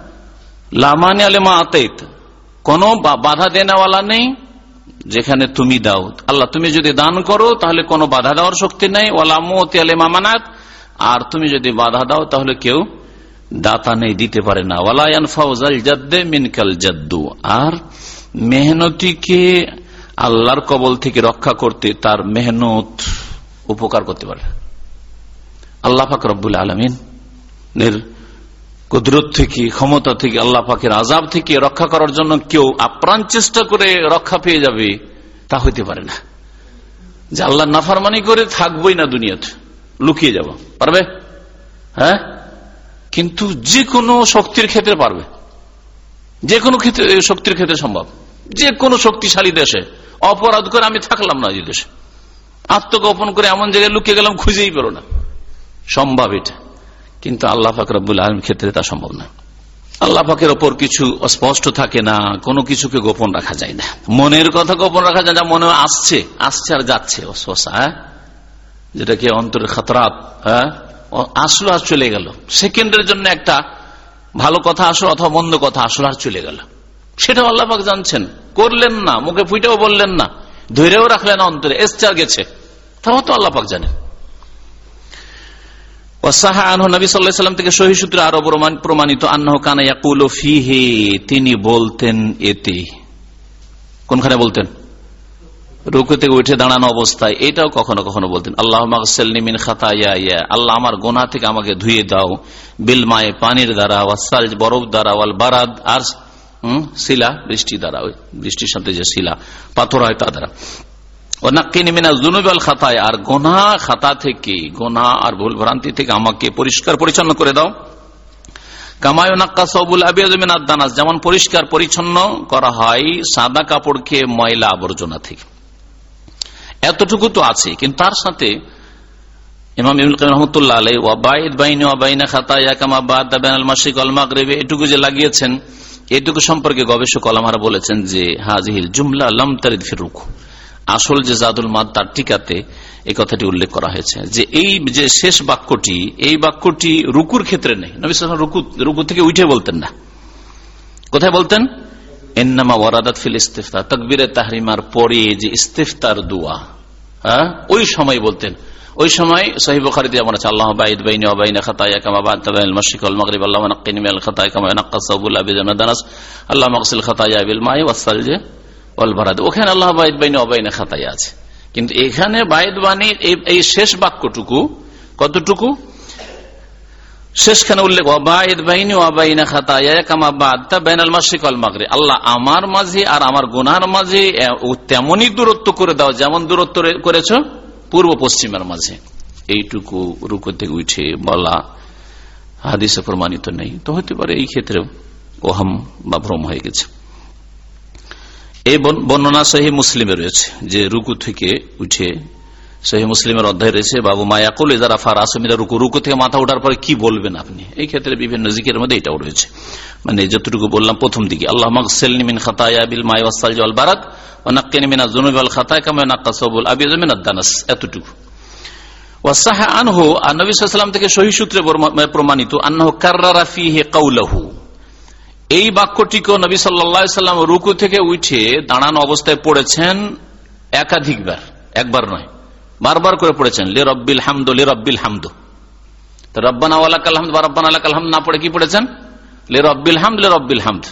লামানি আলেমা আতেত, কোন বাধা দেনেওয়ালা নেই, যেখানে তুমি দাও। আল্লাহ, তুমি যদি দান করো, তাহলে কোনো বাধা দেওয়ার শক্তি নেই। ওলামতি আলেমা মানাত, আর তুমি যদি বাধা দাও, তাহলে কেউ দাতা নেই, দিতে পারে না। ওয়ালায়ান ফাউজাল জাদ্দে মিনকাল জাদ্দু। আর মেহনতিকে আল্লাহর কবল থেকে রক্ষা করতে তার মেহনত উপকার করতে পারে। আল্লাহ পাক রব্বুল আলমিন কুদরত থেকে, ক্ষমতা থেকে, আল্লাহ পাকের আজাব থেকে রক্ষা করার জন্য কেউ আপ্রাণ চেষ্টা করে রক্ষা পেয়ে যাবে, তা হইতে পারে না। যে আল্লাহ নাফারমানি করে থাকবোই না দুনিয়াতে, লুকিয়ে যাব। পারবে? হ্যাঁ? কিন্তু যে কোনো শক্তির ক্ষেত্রে পারবে। যে কোনো ক্ষেত্রে শক্তির ক্ষেত্রে সম্ভব। যে কোনো শক্তিশালী দেশে। অপরাধ করে আমি থাকলাম না যে দেশে। আত্মগোপন করে এমন জায়গায় লুকিয়ে গেলাম, খুঁজেই পেল না। সম্ভব এটা। কিন্তু আল্লাহ ফাকরাবুল আলম ক্ষেত্রে তা সম্ভব না। আল্লাহ পাকের ওপর কিছু অস্পষ্ট থাকে না, কোনো কিছুকে গোপন রাখা যায় না। মনের কথা গোপন রাখা যায় না, মনে আসছে আসছে আর যাচ্ছে হ্যাঁ? যেটাকে অন্তরের খাতরাত হ্যাঁ? আসলো আর চলে গেল। সেকেন্ডের জন্য একটা ভালো কথা আসলো অথবা মন্দ কথা আসলো আর চলে গেল। সেটাও আল্লাপাক জানছেন। করলেন না, মুখে ফুইটাও বললেন না ধৈরেও রাখলেন অন্তরে, এসছে আর গেছে। তাও তো আল্লাপাক জানেন। থেকে সহি সূত্রে আরও প্রমাণিত তিনি বলতেন এতে। কোনখানে বলতেন? থেকে উঠে দাঁড়ানো অবস্থায়। এটাও কখনো কখনো বলতেন আল্লাহ মিন আল্লাহ আমার গোনা থেকে আমাকে ধুয়ে দাও, বিল মায়ে পানির দ্বারা ওয়াসাল বরফ দ্বারা, ওয়াল বারাদ আর শিলা, বৃষ্টি দ্বারা বৃষ্টির সাথে যে শিলা, পাথর হয় তা দ্বারা। আর গোনা খাতা থেকে, গোনা আর ভুল ভ্রান্তি থেকে আমাকে পরিষ্কার পরিচ্ছন্ন করে দাও। কামায় নাক্কা সবুল যেমন পরিষ্কার পরিচ্ছন্ন করা হয় সাদা কাপড়কে ময়লা আবর্জনা থেকে। এতটুকু তো আছে, কিন্তু তার সাথে মাসিক অলমাগরেবে এটুকু যে লাগিয়েছেন, এটুকু সম্পর্কে গবেষক আলমারা বলেছেন যে হাজিহিল জুমলা লম তারিদ ফিরুকু আসল যে জাদুল মাদ তার টিকাতে এই কথাটি উল্লেখ করা হয়েছে। যে এই যে শেষ বাক্যটি, এই বাক্যটি রুকুর ক্ষেত্রে নেই। নবী রুকু রুকু থেকে উঠে বলতেন না। কোথায় বলতেন? এন্নামা ওয়ারাদাত ফিল ইস্তেফতা তকবিরে তাহরিমার পরে যে ইস্তেফতার দোয়া। হ্যাঁ? ওই সময় বলতেন। ওই সময় সহিব খারিদ আল্লাহ বাইদ আল্লাহ আবি আল্লাহ বিল ওয়াল বারাদ। ওখানে আল্লাহ বাইদ বাইন বাইন খাতায়া আছে। কিন্তু এখানে বাইদ বাণীর এই শেষ বাক্যটুকু, কতটুকু? শেষখানে উল্লেখ অবায়দ বাহিনী অবাইনা খাতায় কামা বাদ বেনাল মাসিক আল মাগরে আল্লাহ আমার মাঝে আর আমার গুনার মাঝে তেমনই দূরত্ব করে দাও, যেমন দূরত্ব করেছ, পূর্ব পশ্চিমের মাঝে। এইটুকু রুকো থেকে উঠে বলা, হাদিসে প্রমাণিত নেই। তো হতে পারে এই ক্ষেত্রেও ওহাম বা ভ্রম হয়ে গেছে। এই বর্ণনা সহি মুসলিমে রয়েছে, যে রুকু থেকে উঠে সহি মুসলিমের অধ্যায় রয়েছে, বাবু মায়াকুল যারা ফার আসমিরা রুকু রুকু থেকে মাথা ওঠার পরে কি বলবেন আপনি? এই ক্ষেত্রে বিভিন্ন জিকের মধ্যে এটাও রয়েছে। মানে যতটুকু বললাম প্রথম দিকে আল্লাহ মকসেলনিমিন খাতায়া বিল মাই ওয়াসাল জল বারাত ও নাক্কিনিমিনা জুনুব আল খাতায় কামে নাক্কা সবুল আবিজমিন আদানাস এতটুকু। আর থেকে সহি সূত্রে প্রমাণিত, আন্নাহ কার্রারা হে কাউলাহু এই বাক্যটিকেও নবী সাল্লাম রুকু থেকে উঠে দাঁড়ানো অবস্থায় পড়েছেন একাধিকবার, একবার নয়, বারবার করে পড়েছেন, লে রব্বিল হামদ, লে রব্বিল হামদ। রব্বান না পড়ে কি পড়েছেন? লে হামদ, লে রব্বিল হামদ।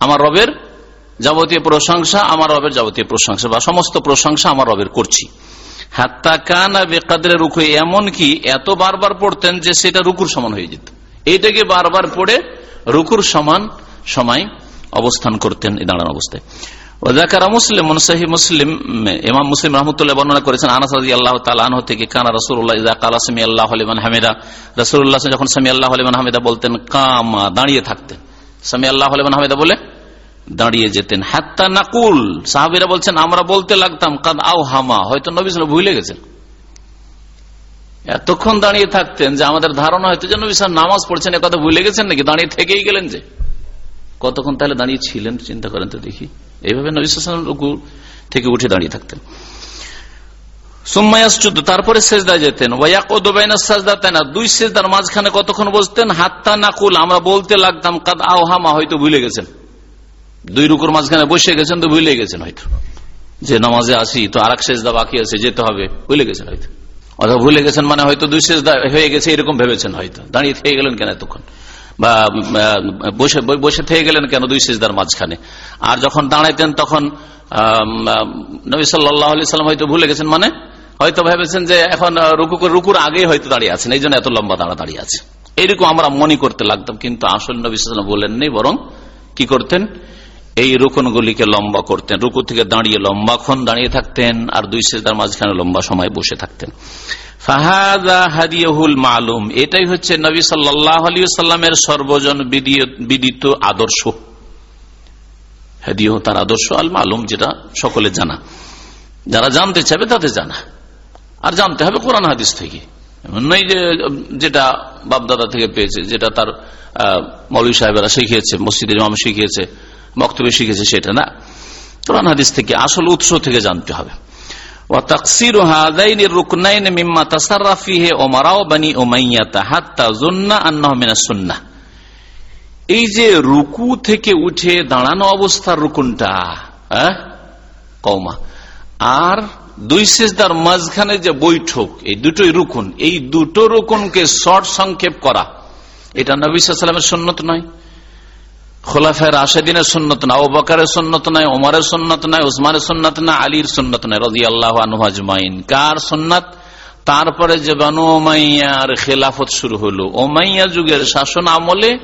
আমার রবের যাবতীয় প্রশংসা, আমার রবের যাবতীয় প্রশংসা বা সমস্ত প্রশংসা আমার রবের করছি। এত বারবার পড়তেন যে সেটা রুকুর সমান হয়ে যেত। এইটাকে বারবার পড়ে রুকুর সমান সময় অবস্থান করতেন এই দাঁড়ানো অবস্থায়। মুসলিম, মুনসাহি মুসলিম মুসলিম বর্ণনা করেছেন, আনাস আল্লাহ কানা আল্লাহ যখন আল্লাহ বলতেন, কামা দাঁড়িয়ে থাকতেন। আল্লাহ বলে, দাঁড়িয়ে যেতেন। নাকুল, সাহাবিরা বলছেন, আমরা বলতে লাগতাম, কাদ আও হামা হয়তো নবী ভুলে গেছেন। এতক্ষণ দাঁড়িয়ে থাকতেন যে আমাদের ধারণা হয়তো যে নবী নামাজ পড়ছেন কথা ভুলে গেছেন নাকি? দাঁড়িয়ে থেকেই গেলেন যে। কতক্ষণ তাহলে দাঁড়িয়ে ছিলেন, চিন্তা করেন তো দেখি। এইভাবে নবী রুকু থেকে উঠে দাঁড়িয়ে থাকতেন। তারপরে সেজদা যেতেন। সাজদা দুই সেজদার মাঝখানে কতক্ষণ বসতেন? হাত্তা নাকুল, আমরা বলতে লাগতাম, কাদ আওহামা হয়তো ভুলে গেছেন। দুই রুকুর মাঝখানে বসে গেছেন তো ভুলে গেছেন হয়তো। যে নামাজে আসি, তো আর এক সেজদা বাকি আছে, যেতে হবে, ভুলে গেছেন হয়তো। অথবা ভুলে গেছেন মানে হয়তো দুই সেজদা হয়ে গেছে, এরকম ভেবেছেন হয়তো। দাঁড়িয়ে থেকে গেলেন কেন এতক্ষণ? বা বসে বসে থেকে গেলেন কেন দুই সিজদার মাঝখানে? আর যখন দাঁড়াইতেন তখন নবী সাল্লাহ সাল্লাম হয়তো ভুলে গেছেন মানে? হয়তো ভেবেছেন যে এখন রুকু রুকুর আগেই হয়তো দাঁড়িয়ে আছেন। এই জন্য এত লম্বা দাঁড়া দাঁড়িয়ে আছে। এইরকম আমরা মনে করতে লাগতাম, কিন্তু আসল নবী সাল্লাম বলেননি, বরং কি করতেন? এই রুকনগুলিকে লম্বা করতেন, রুকু থেকে দাঁড়িয়ে লম্বাক্ষণ দাঁড়িয়ে থাকতেন, আর দুই সেজদার মাঝখানে লম্বা সময় বসে থাকতেন। মালুম, এটাই হচ্ছে নবী সাল্লামের সর্বজন বিদিত আদর্শ। হাদিয়াহ তার আদর্শ, আল মালুম যেটা সকলে জানা। যারা জানতে চাবে তাদের জানা। আর জানতে হবে কোরআন হাদিস থেকে। যেটা বাপদাদা থেকে পেয়েছে, যেটা তার মৌলী সাহেবেরা শিখিয়েছে, মসজিদের ইমাম শিখিয়েছে। বক্তব্য শিখেছে সেটা না। কোরআন হাদিস থেকে আসল উৎস থেকে জানতে হবে। মাঝখানে যে বৈঠক, এই দুটোই রুকুন, এই দুটো রুকুনকে শর্ট সংক্ষেপ করা। এটা নবীলামের সন্ন্যত নয়। খোলাফের আশেদিনের সন্ন্যত না ও বকারের সন্ন্যত নয় ওমারের সন্ন্যত নয় উসমানের সন্ন্যত না আলীর সন্ন্যত নয় রাজি আল্লাহ আজমাইন। কার সন্ন্যত তারপরে যে বানু ওমাইয়ার খেলাফত শুরু হলো। ওমাইয়া যুগের শাসন আমলে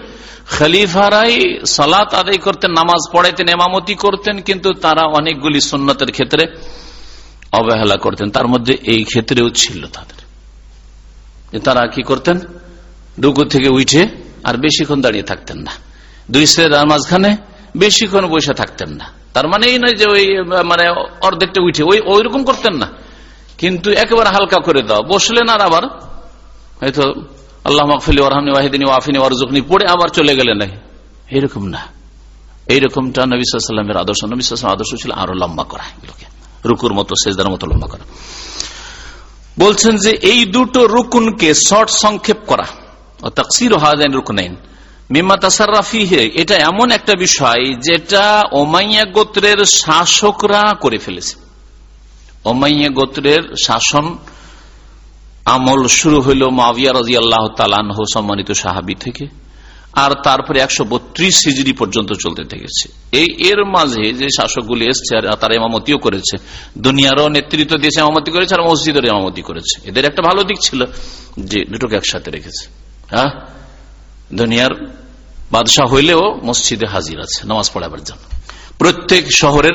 খলিফারাই সালাত আদায় করতেন, নামাজ পড়াইতেন এমামতি করতেন, কিন্তু তারা অনেকগুলি সন্ন্যতের ক্ষেত্রে অবহেলা করতেন। তার মধ্যে এই ক্ষেত্রেও ছিল তাদের। তারা কি করতেন? ডুকু থেকে উঠে আর বেশিক্ষণ দাঁড়িয়ে থাকতেন না। দুই সেদার মাঝখানে বেশিক্ষণ বসে থাকতেন না। তার মানে এই নয় যে ওই মানে অর্ধেকটা উঠে, ওই ওই রকম করতেন না। কিন্তু একেবারে হালকা করে দাও। বসলেন আর আবার হয়তো আল্লাহ মকফিলি ওরহামনি ওয়াহিদিনী ওয়াফিনী ওয়ারজুকনি পড়ে আবার চলে গেলেন। নাই এরকম না। এইরকমটা নবিসামের আদর্শ। নবিসাম আদর্শ ছিল আরও লম্বা করা এগুলোকে। রুকুর মতো, সেজদার মতো লম্বা করা। বলছেন যে এই দুটো রুকুনকে শর্ট সংক্ষেপ করা। তাকসির হাজান রুকুনাইন। মিম্মা এটা এমন একটা বিষয় যেটা ওমাইয়া গোত্রের শাসকরা করে ফেলেছে। ওমাইয়া গোত্রের শাসন আমল শুরু হইল মাবিয়া রাজি আল্লাহ তালানহ সম্মানিত সাহাবি থেকে, আর তারপরে একশো বত্রিশ সিজড়ি পর্যন্ত চলতে থেকেছে। এই এর মাঝে যে শাসকগুলি এসছে আর তারা এমামতিও করেছে, দুনিয়ারও নেতৃত্ব দিয়েছে এমামতি করেছে আর মসজিদের এমামতি করেছে। এদের একটা ভালো দিক ছিল যে দুটোকে একসাথে রেখেছে। হ্যাঁ? দুনিয়ার বাদশাহ হইলেও মসজিদে হাজির আছে, নামাজ পড়াবার জন্য। প্রত্যেক শহরের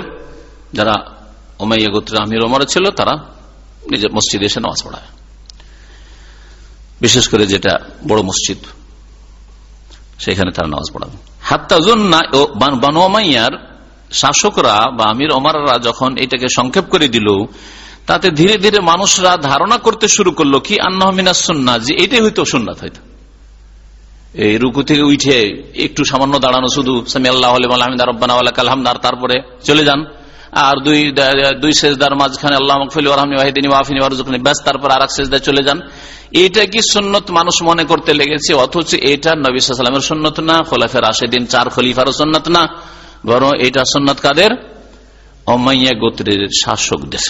যারা ওমাইয়া গোত্রের আমির ওমরা ছিল, তারা নিজের মসজিদে এসে নামাজ পড়ায়। বিশেষ করে যেটা বড় মসজিদ, সেখানে তারা নামাজ পড়াবে হাত্তাজুন্নাইয়ার শাসকরা বা আমির ওমাররা যখন এটাকে সংক্ষেপ করে দিল, তাতে ধীরে ধীরে মানুষরা ধারণা করতে শুরু করল, কি আন্না সুন্না যে এটাই হইতো সুন্নাত হইতো এই রুকু থেকে উঠে একটু সামান্য দাঁড়ানো শুধু, সামি আলহামদার তারপরে চলে যান। আর দুই দুই সেজদার মাঝখানে, আল্লাহ ব্যাস, তারপর আর এক সেজদা চলে যান। এইটা কি সুন্নত মানুষ মনে করতে লেগেছে? অথচ এটা নবী সালামের সুন্নত না খোলাফের দিন চার খলিফারও সুন্নত না, বরং এটা সুন্নত কাদের? অমাইয়া গোত্রের শাসকদের।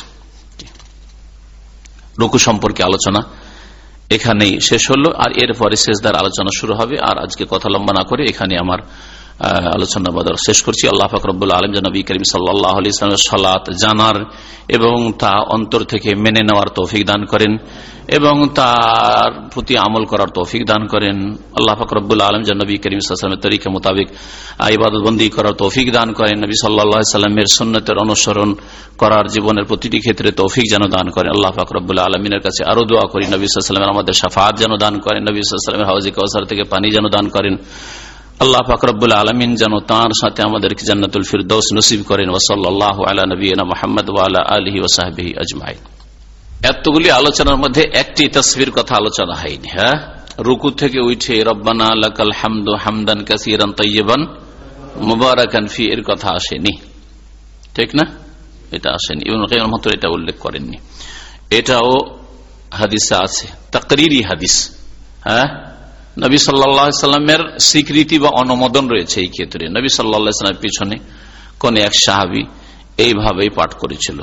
রুকু সম্পর্কে আলোচনা। এখানেই শেষ হলো, আর এরপরে শেষদার আলোচনা শুরু হবে। আর আজকে কথা লম্বা না করে এখানে আমার আলোচনা বদল শেষ করছি। আল্লাহ ফকরবুল আলম জানবী করিম সাল্লাহ ইসলামের সালাত জানার এবং তা অন্তর থেকে মেনে নেওয়ার তৌফিক দান করেন এবং তার প্রতি আমল করার তৌফিক দান করেন। আল্লাহ ফকরবুল আলম জানবী করিম সাল্লামের তরিকা মোতাবেক ইবাদতবন্দি করার তৌফিক দান করেন। নবী সাল্লাহ সাল্লামের সন্ন্যতের অনুসরণ করার জীবনের প্রতিটি ক্ষেত্রে তৌফিক যেন দান করেন। আল্লাহ ফকরবুল্লাহ আলমিনের কাছে আরও দোয়া করি। নবী সাল্লামের আমাদের সাফাত যেন দান করেন। নবী সাল্লামের হাউজি কৌসার থেকে পানি যেন দান করেন। আল্লাহ ফাকরবুল আলমিন যেন তাঁর সাথে আমাদেরকে জান্নাতুল ফিরদৌস নসিব করেন ওসল্লাহ আলা নবীনা মোহাম্মদ ওয়ালা আলহি ওসাহাবি আজমাই এতগুলি আলোচনার মধ্যে একটি তসবির কথা আলোচনা হয়নি হ্যাঁ? রুকু থেকে উঠে রব্বানা আল্লাকাল হামদু হামদান কাসিরান তৈবান মুবারাকান ফি, এর কথা আসেনি। ঠিক না? এটা আসেনি। ইবন কাইম এটা উল্লেখ করেননি। এটাও হাদিসে আছে। তাকরিরি হাদিস হ্যাঁ? নবী সাল্লামের স্বীকৃতি বা অনুমোদন রয়েছে এই ক্ষেত্রে। নবী সাল্লামের পিছনে কোন এক সাহাবি এইভাবেই পাঠ করেছিল।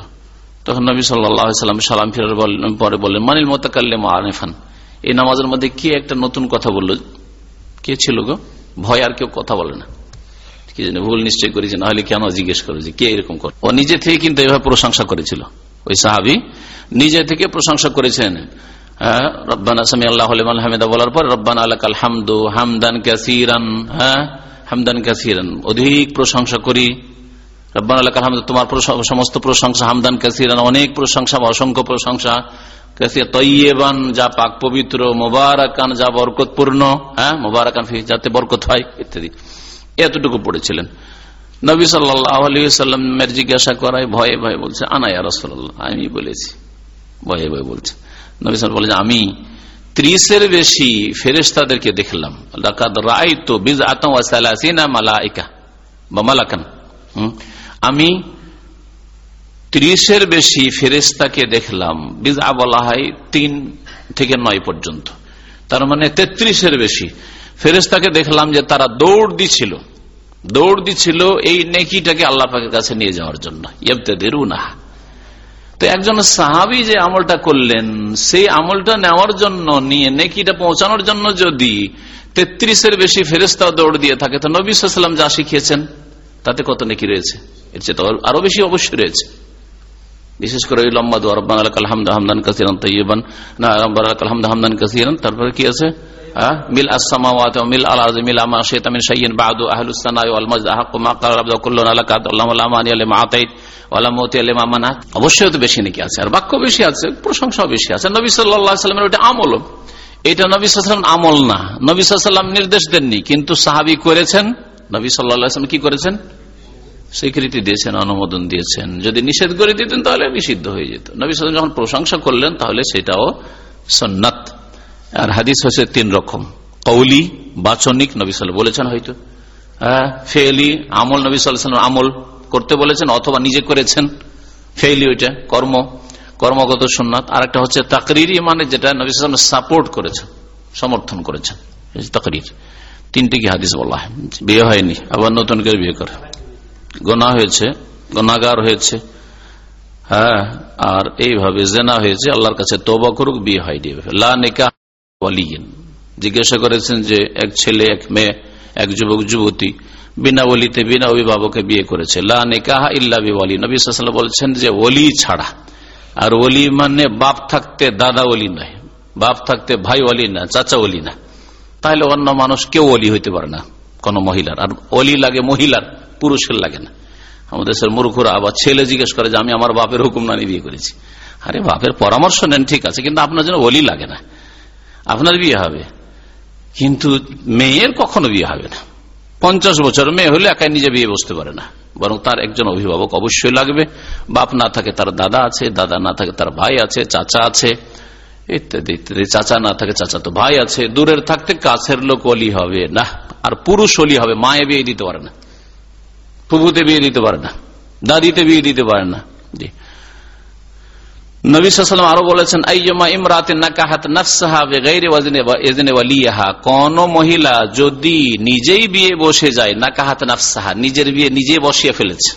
তখন নবী সাল্লাম সালাম ফিরার পরে বললেন, মানিল মোতাকাল্লে আনেফান। এই নামাজের মধ্যে কি একটা নতুন কথা বলল? কে ছিল গো? ভয় আর কেউ কথা বলে না। কি জানি ভুল নিশ্চয় করেছে, না হলে কেন জিজ্ঞেস করে যে কে এরকম করে? ও নিজে থেকে কিন্তু এভাবে প্রশংসা করেছিল। ওই সাহাবি নিজে থেকে প্রশংসা করেছেন আল্লাহ হামিদা বলার পর রব্বান হামদু হামদান হ্যাঁ? হামদান অধিক প্রশংসা করি। রব্বান তোমার সমস্ত প্রশংসা, হামদান কাসিরান, অনেক প্রশংসা অসংখ্য প্রশংসা। তৈবান যা পাক পবিত্র, মোবারকান, যা বরকতপূর্ণ হ্যাঁ? মোবারকান যাতে বরকত হয়, ইত্যাদি। এতটুকু পড়েছিলেন। নবী সাল্লামের জিজ্ঞাসা করায় ভয়ে ভয়ে বলছে আনায়া রসল্লাহ আমি বলেছি। ভয়ে ভয়ে বলছে। আমি ত্রিশের বেশি ফেরেস্তাদেরকে দেখলাম। আমি ত্রিশের বেশি ফেরেস্তাকে দেখলাম বিজা বলা হয় তিন থেকে নয় পর্যন্ত। তার মানে তেত্রিশের বেশি ফেরেস্তাকে দেখলাম যে তারা দৌড় দিছিল। দৌড় দিছিল এই নেকিটাকে আল্লাহ পাকের কাছে নিয়ে যাওয়ার জন্য। ইবতাদের উনাহা তো একজন সাহাবি যে আমলটা করলেন, সেই আমলটা নেওয়ার জন্য নিয়ে নেকিটা পৌঁছানোর জন্য যদি তেত্রিশের বেশি ফেরেস্তা দৌড় দিয়ে থাকে, তো নবী যা শিখিয়েছেন, তাতে কত নেকি রয়েছে? এর চেয়ে আরও বেশি অবশ্যই রয়েছে। বিশেষ করে লম্বা দোয়া হামদান তারপরে কি আছে? মিল মিল মিল আমা মা ওয়ালা মুতি লিমা মানাত অবশ্যই তো বেশি নাকি আছে, আর বাক্য বেশি আছে, প্রশংসাও বেশি আছে। নবী সাল্লামের ওটা আমল। এটা নবী সাল্লাল্লাহু আমল না। নবী সাল্লাল্লাহু নির্দেশ দেননি, কিন্তু সাহাবী করেছেন, নবী সাল্লাম কি করেছেন? স্বীকৃতি দিয়েছেন, অনুমোদন দিয়েছেন। যদি নিষেধ করে দিতেন, তাহলে নিষিদ্ধ হয়ে যেত। নবী সাল্লাম যখন প্রশংসা করলেন, তাহলে সেটাও সন্ন্যাত আর হাদিস হচ্ছে তিন রকম। কৌলি বাচনিক নবী সাল বলেছেন হয়তো। হ্যাঁ ফেলি, আমল নবী সাল্লাম আমল। করতে বলেছেন অথবা নিজে করেছেন। ফেলি ওইটা কর্ম, কর্মগত সুন্নাত। আর একটা হচ্ছে তাকরিরি মানে যেটা নবী সাল্লাম সাপোর্ট করেছেন, সমর্থন করেছেন। তাকরির। তিনটি কি হাদিস বলা হয়? বিয়ে হয়নি, আবার নতুন করে বিয়ে করে। গোনা হয়েছে, গোনাগার হয়েছে। হ্যাঁ আর এইভাবে জেনা হয়েছে, আল্লাহর কাছে তোবা করুক, বিয়ে হয়নি জিজ্ঞাসা করেছেন যে, এক ছেলে, এক মেয়ে, এক যুবক, যুবতী বিনা ওলিতে বিনা অভিভাবকে বিয়ে করেছে। লা নিকাহা ইল্লা বিওয়ালি। যে ওলি ছাড়া। আর ওলি মানে বাপ থাকতে দাদা ওলি নয়। বাপ থাকতে ভাই ওলি না, চাচা ওলি না। তাহলে অন্য মানুষ কেউ ওলি হইতে পারে না, কোন মহিলার। আর অলি লাগে মহিলার, পুরুষের লাগে না। আমাদের দেশের মূর্খরা আবার ছেলে জিজ্ঞেস করে যে, আমি আমার বাপের হুকুম না বিয়ে করেছি? আরে, বাপের পরামর্শ নেন, ঠিক আছে, কিন্তু আপনার জন্য অলি লাগে না। আপনার বিয়ে হবে। কিন্তু মেয়ের কখনো বিয়ে হবে না। পঞ্চাশ বছর মেয়ে হলে একাই নিজে বিয়ে বসতে পারে না। বরং তার একজন অভিভাবক অবশ্যই লাগবে। বাপ না থাকে তার দাদা আছে, দাদা না থাকে তার ভাই আছে, চাচা আছে, ইত্যাদি ইত্যাদি। চাচা না থাকে চাচা তো ভাই আছে। দূরের থাকতে কাছের লোক অলি হবে। না আর পুরুষ অলি হবে। মায়ে বিয়ে দিতে পারে না। ফুবুতে বিয়ে দিতে পারে না। দাদিতে বিয়ে দিতে পারে না। জি। নবীলাম আরও বলেছেন কোন মহিলা যদি নিজেই বিয়ে বসে যায় না কাহাত নাফসাহা, নিজের বিয়ে নিজে বসিয়ে ফেলেছে,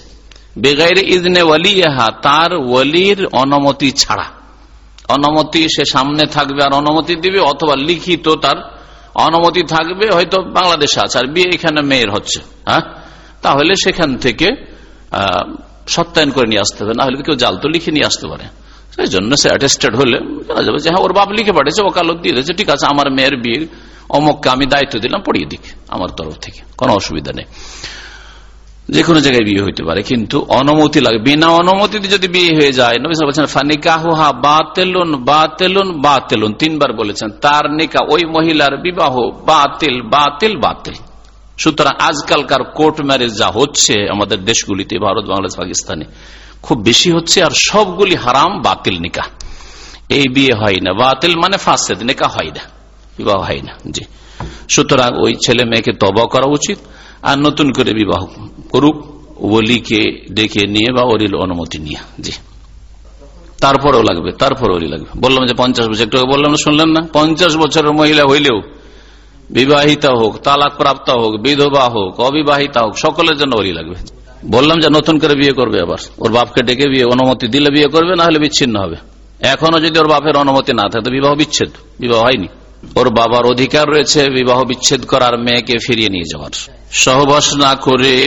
বেগাইরে ইজনে ওয়ালিয়াহা, তার ওয়ালির অনুমতি ছাড়া। অনুমতি সে সামনে থাকবে আর অনুমতি দিবে, অথবা লিখিত তার অনুমতি থাকবে, হয়তো বাংলাদেশে আছে, আর বিয়ে এখানে মেয়ের হচ্ছে হ্যাঁ? তাহলে সেখান থেকে সত্যায়ন করে নিয়ে আসতে হবে না হলে কেউ জাল তো লিখে নিয়ে আসতে পারে। সেই জন্য সে অ্যাটেস্টেড হলে জানা যাবে যে হ্যাঁ ওর বাপ লিখে পাঠিয়েছে, ওকালত দিয়ে দিয়েছে ঠিক আছে, আমার মেয়ের বিয়ে অমককে আমি দায়িত্ব দিলাম, পড়িয়ে দিক আমার তরফ থেকে, কোনো অসুবিধা নেই। যে কোনো জায়গায় বিয়ে হইতে পারে, কিন্তু অনুমতি লাগে, বিনা অনুমতিতে যদি বিয়ে হয়ে যায়, নবী বলছেন ফানিকাহা বা তেলুন বা তেলুন বা তেলুন তিনবার বলেছেন, তার নিকা ওই মহিলার বিবাহ বাতিল বাতিল বাতিল। সুতরাং আজকালকার কোর্ট ম্যারেজ যা হচ্ছে আমাদের দেশগুলিতে, ভারত, বাংলাদেশ, পাকিস্তানে খুব বেশি হচ্ছে আর সবগুলি হারাম বাতিল নিকা এই বিয়ে হয় না। বাতিল মানে ফাঁসেদ নিকা হয় না বিবাহ হয় না জি। সুতরাং ওই ছেলে মেয়েকে তবা করা উচিত আর নতুন করে বিবাহ করুক ওলিকে ডেকে নিয়ে বা ওরিল অনুমতি নিয়ে জি। তারপরেও লাগবে তারপরেও লাগবে। বললাম যে পঞ্চাশ বছর একটু বললাম না, শুনলেন না? পঞ্চাশ বছরের মহিলা হইলেও বিবাহিতা হোক তালাক প্রাপ্ত হোক বিধবা হোক অবিবাহিতা হোক সকলের জন্য ওলি লাগবে। বললাম যে নতুন করে বিয়ে করবে আবার। ওর বাপকে ডেকে বিয়ে, অনুমতি দিলে বিয়ে করবে, না হলে বিচ্ছিন্ন হবে। এখনও যদি ওর বাপের অনুমতি না থাকে বিবাহ বিচ্ছেদ, বিবাহ হয়নি। ওর বাবার অধিকার রয়েছে বিবাহ বিচ্ছেদ করার মেয়েকে ফিরিয়ে নিয়ে যাওয়ার। সহবাস না করে,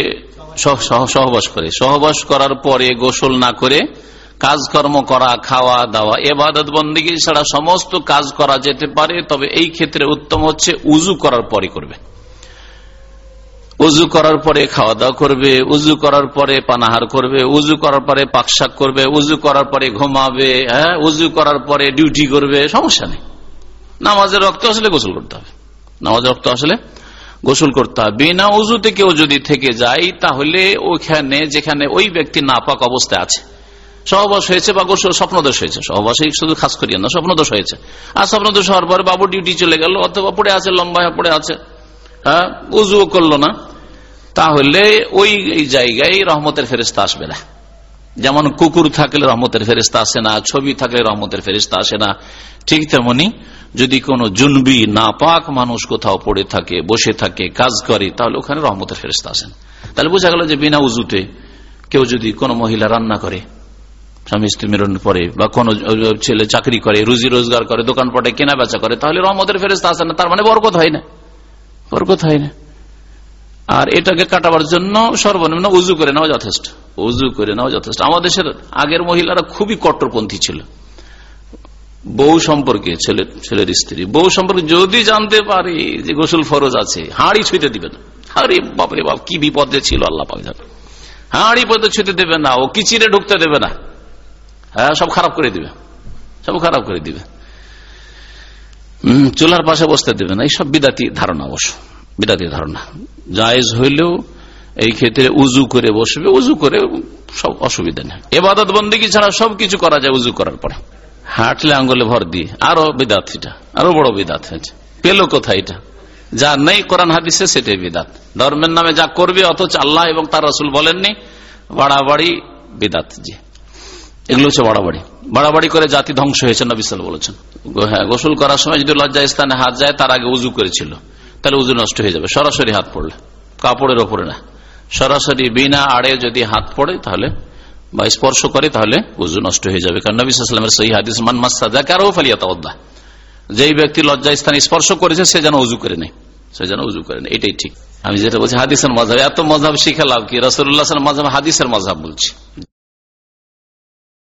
সহ- সহ- সহবাস করে, সহবাস করার পরে গোসল না করে কাজকর্ম করা, খাওয়া দাওয়া, এবাদত বন্দিগি ছাড়া সমস্ত কাজ করা যেতে পারে, তবে এই ক্ষেত্রে উত্তম হচ্ছে উজু করার পরে করবে। উজু করার পরে খাওয়া দাওয়া করবে, উজু করার পরে পানাহার করবে, উজু করার পরে পাকশাক করবে, উজু করার পরে ঘুমাবে হ্যাঁ উজু করার পরে ডিউটি করবে, সমস্যা নেই। নামাজের রক্ত আসলে গোসল করতে হবে। নামাজের রক্ত আসলে গোসল করতে হবে। বিনা উজুতে কেউ যদি থেকে যায়, তাহলে ওইখানে যেখানে ওই ব্যক্তি নাপাক অবস্থায় আছে, সহবাস হয়েছে বা গোসল, স্বপ্নদোষ হয়েছে। সহবাসে শুধু খাস করিয়া না, স্বপ্নদোষ হয়েছে। আর স্বপ্নদোষ হওয়ার পরে বাবু ডিউটি চলে গেল, অথবা পড়ে আছে, লম্বা পড়ে আছে। উজুও করল না, তাহলে ওই জায়গায় রহমতের ফেরেস্তা আসবে না। যেমন কুকুর থাকলে রহমতের ফেরিস্তা আসে না, ছবি থাকলে রহমতের ফেরিস্তা আসে না। ঠিক তেমনি যদি কোনো জুনবি নাপাক মানুষ কোথাও পড়ে থাকে, বসে থাকে, কাজ করে, তাহলে ওখানে রহমতের ফেরিস্তা আসেন। তাহলে বোঝা গেল যে বিনা উজুতে কেউ যদি কোনো মহিলা রান্না করে, স্বামী স্ত্রী মিলন পরে, বা কোনো ছেলে চাকরি করে, রুজি রোজগার করে, দোকানপাটে কেনা বেচা করে, তাহলে রহমতের ফেরিস্তা আসে না, তার মানে বরকত হয় না। হয় না। আর এটাকে কাটাবার জন্য সর্বনিম্ন উজু করে নেওয়া যথেষ্ট। উজু করে নেওয়া যথেষ্ট। আমাদের দেশের আগের মহিলারা খুবই কট্টরপন্থী ছিল। বউ সম্পর্কে, ছেলে, ছেলের স্ত্রী। বউ সম্পর্কে যদি জানতে পারি যে গোসল ফরজ আছে, হাঁড়ি ছুঁতে দিবে না। আরে বাপরে বাপ, কি বিপদে ছিল আল্লাহ পাক জানে। হাঁড়ি পদে ছুঁতে দেবে না, ও কিচিরে ঢুকতে দেবে না। হ্যাঁ সব খারাপ করে দিবে। সব খারাপ করে দিবে। চুলার পাশে বসতে দেবে না। এইসব বিদাতি ধারণা অবশ্য। বিদাতি ধারণা। জায়েজ হইলেও এই ক্ষেত্রে উজু করে বসবে। উজু করে সব অসুবিধা নেই। এবাদত বন্দিগি ছাড়া সবকিছু করা যায় উজু করার পরে। হাঁটলে আঙ্গুলে ভর দিয়ে। আরও বিদাত এটা। আরও বড় বিদাত হয়েছে। পেল কোথায় এটা? যা নেই কোরআন হাদিসে সেটাই বিদাত। ধর্মের নামে যা করবে, অথচ আল্লাহ এবং তার রসুল বলেননি, বাড়াবাড়ি বিদাত জি এগুলো হচ্ছে বাড়াবাড়ি। বাড়াবাড়ি করে জাতি ধ্বংস হয়েছে নবিসাল বলেছেন। হ্যাঁ গোসল করার সময় যদি লজ্জা স্থানে হাত যায়, তার আগে উজু করেছিল। তাহলে উজু নষ্ট হয়ে যাবে, সরাসরি হাত পড়লে। কাপড়ের ওপরে না। সরাসরি বিনা আড়ে যদি হাত পড়ে, তাহলে বা স্পর্শ করে, তাহলে উজু নষ্ট হয়ে যাবে। কারণ নবী সাল্লামের সহি হাদিস, মান মাসা কারও ফালিয়া তাওদ্দা যেই ব্যক্তি লজ্জা স্থানে স্পর্শ করেছে, সে যেন উজু করে নেই সে যেন উজু করে নেই এটাই ঠিক। আমি যেটা বলছি, হাদিসের মজাব। এত মজাব শিখে লাভ কি? রসুল্লাহ মজাব হাদিসের মজাব বলছি।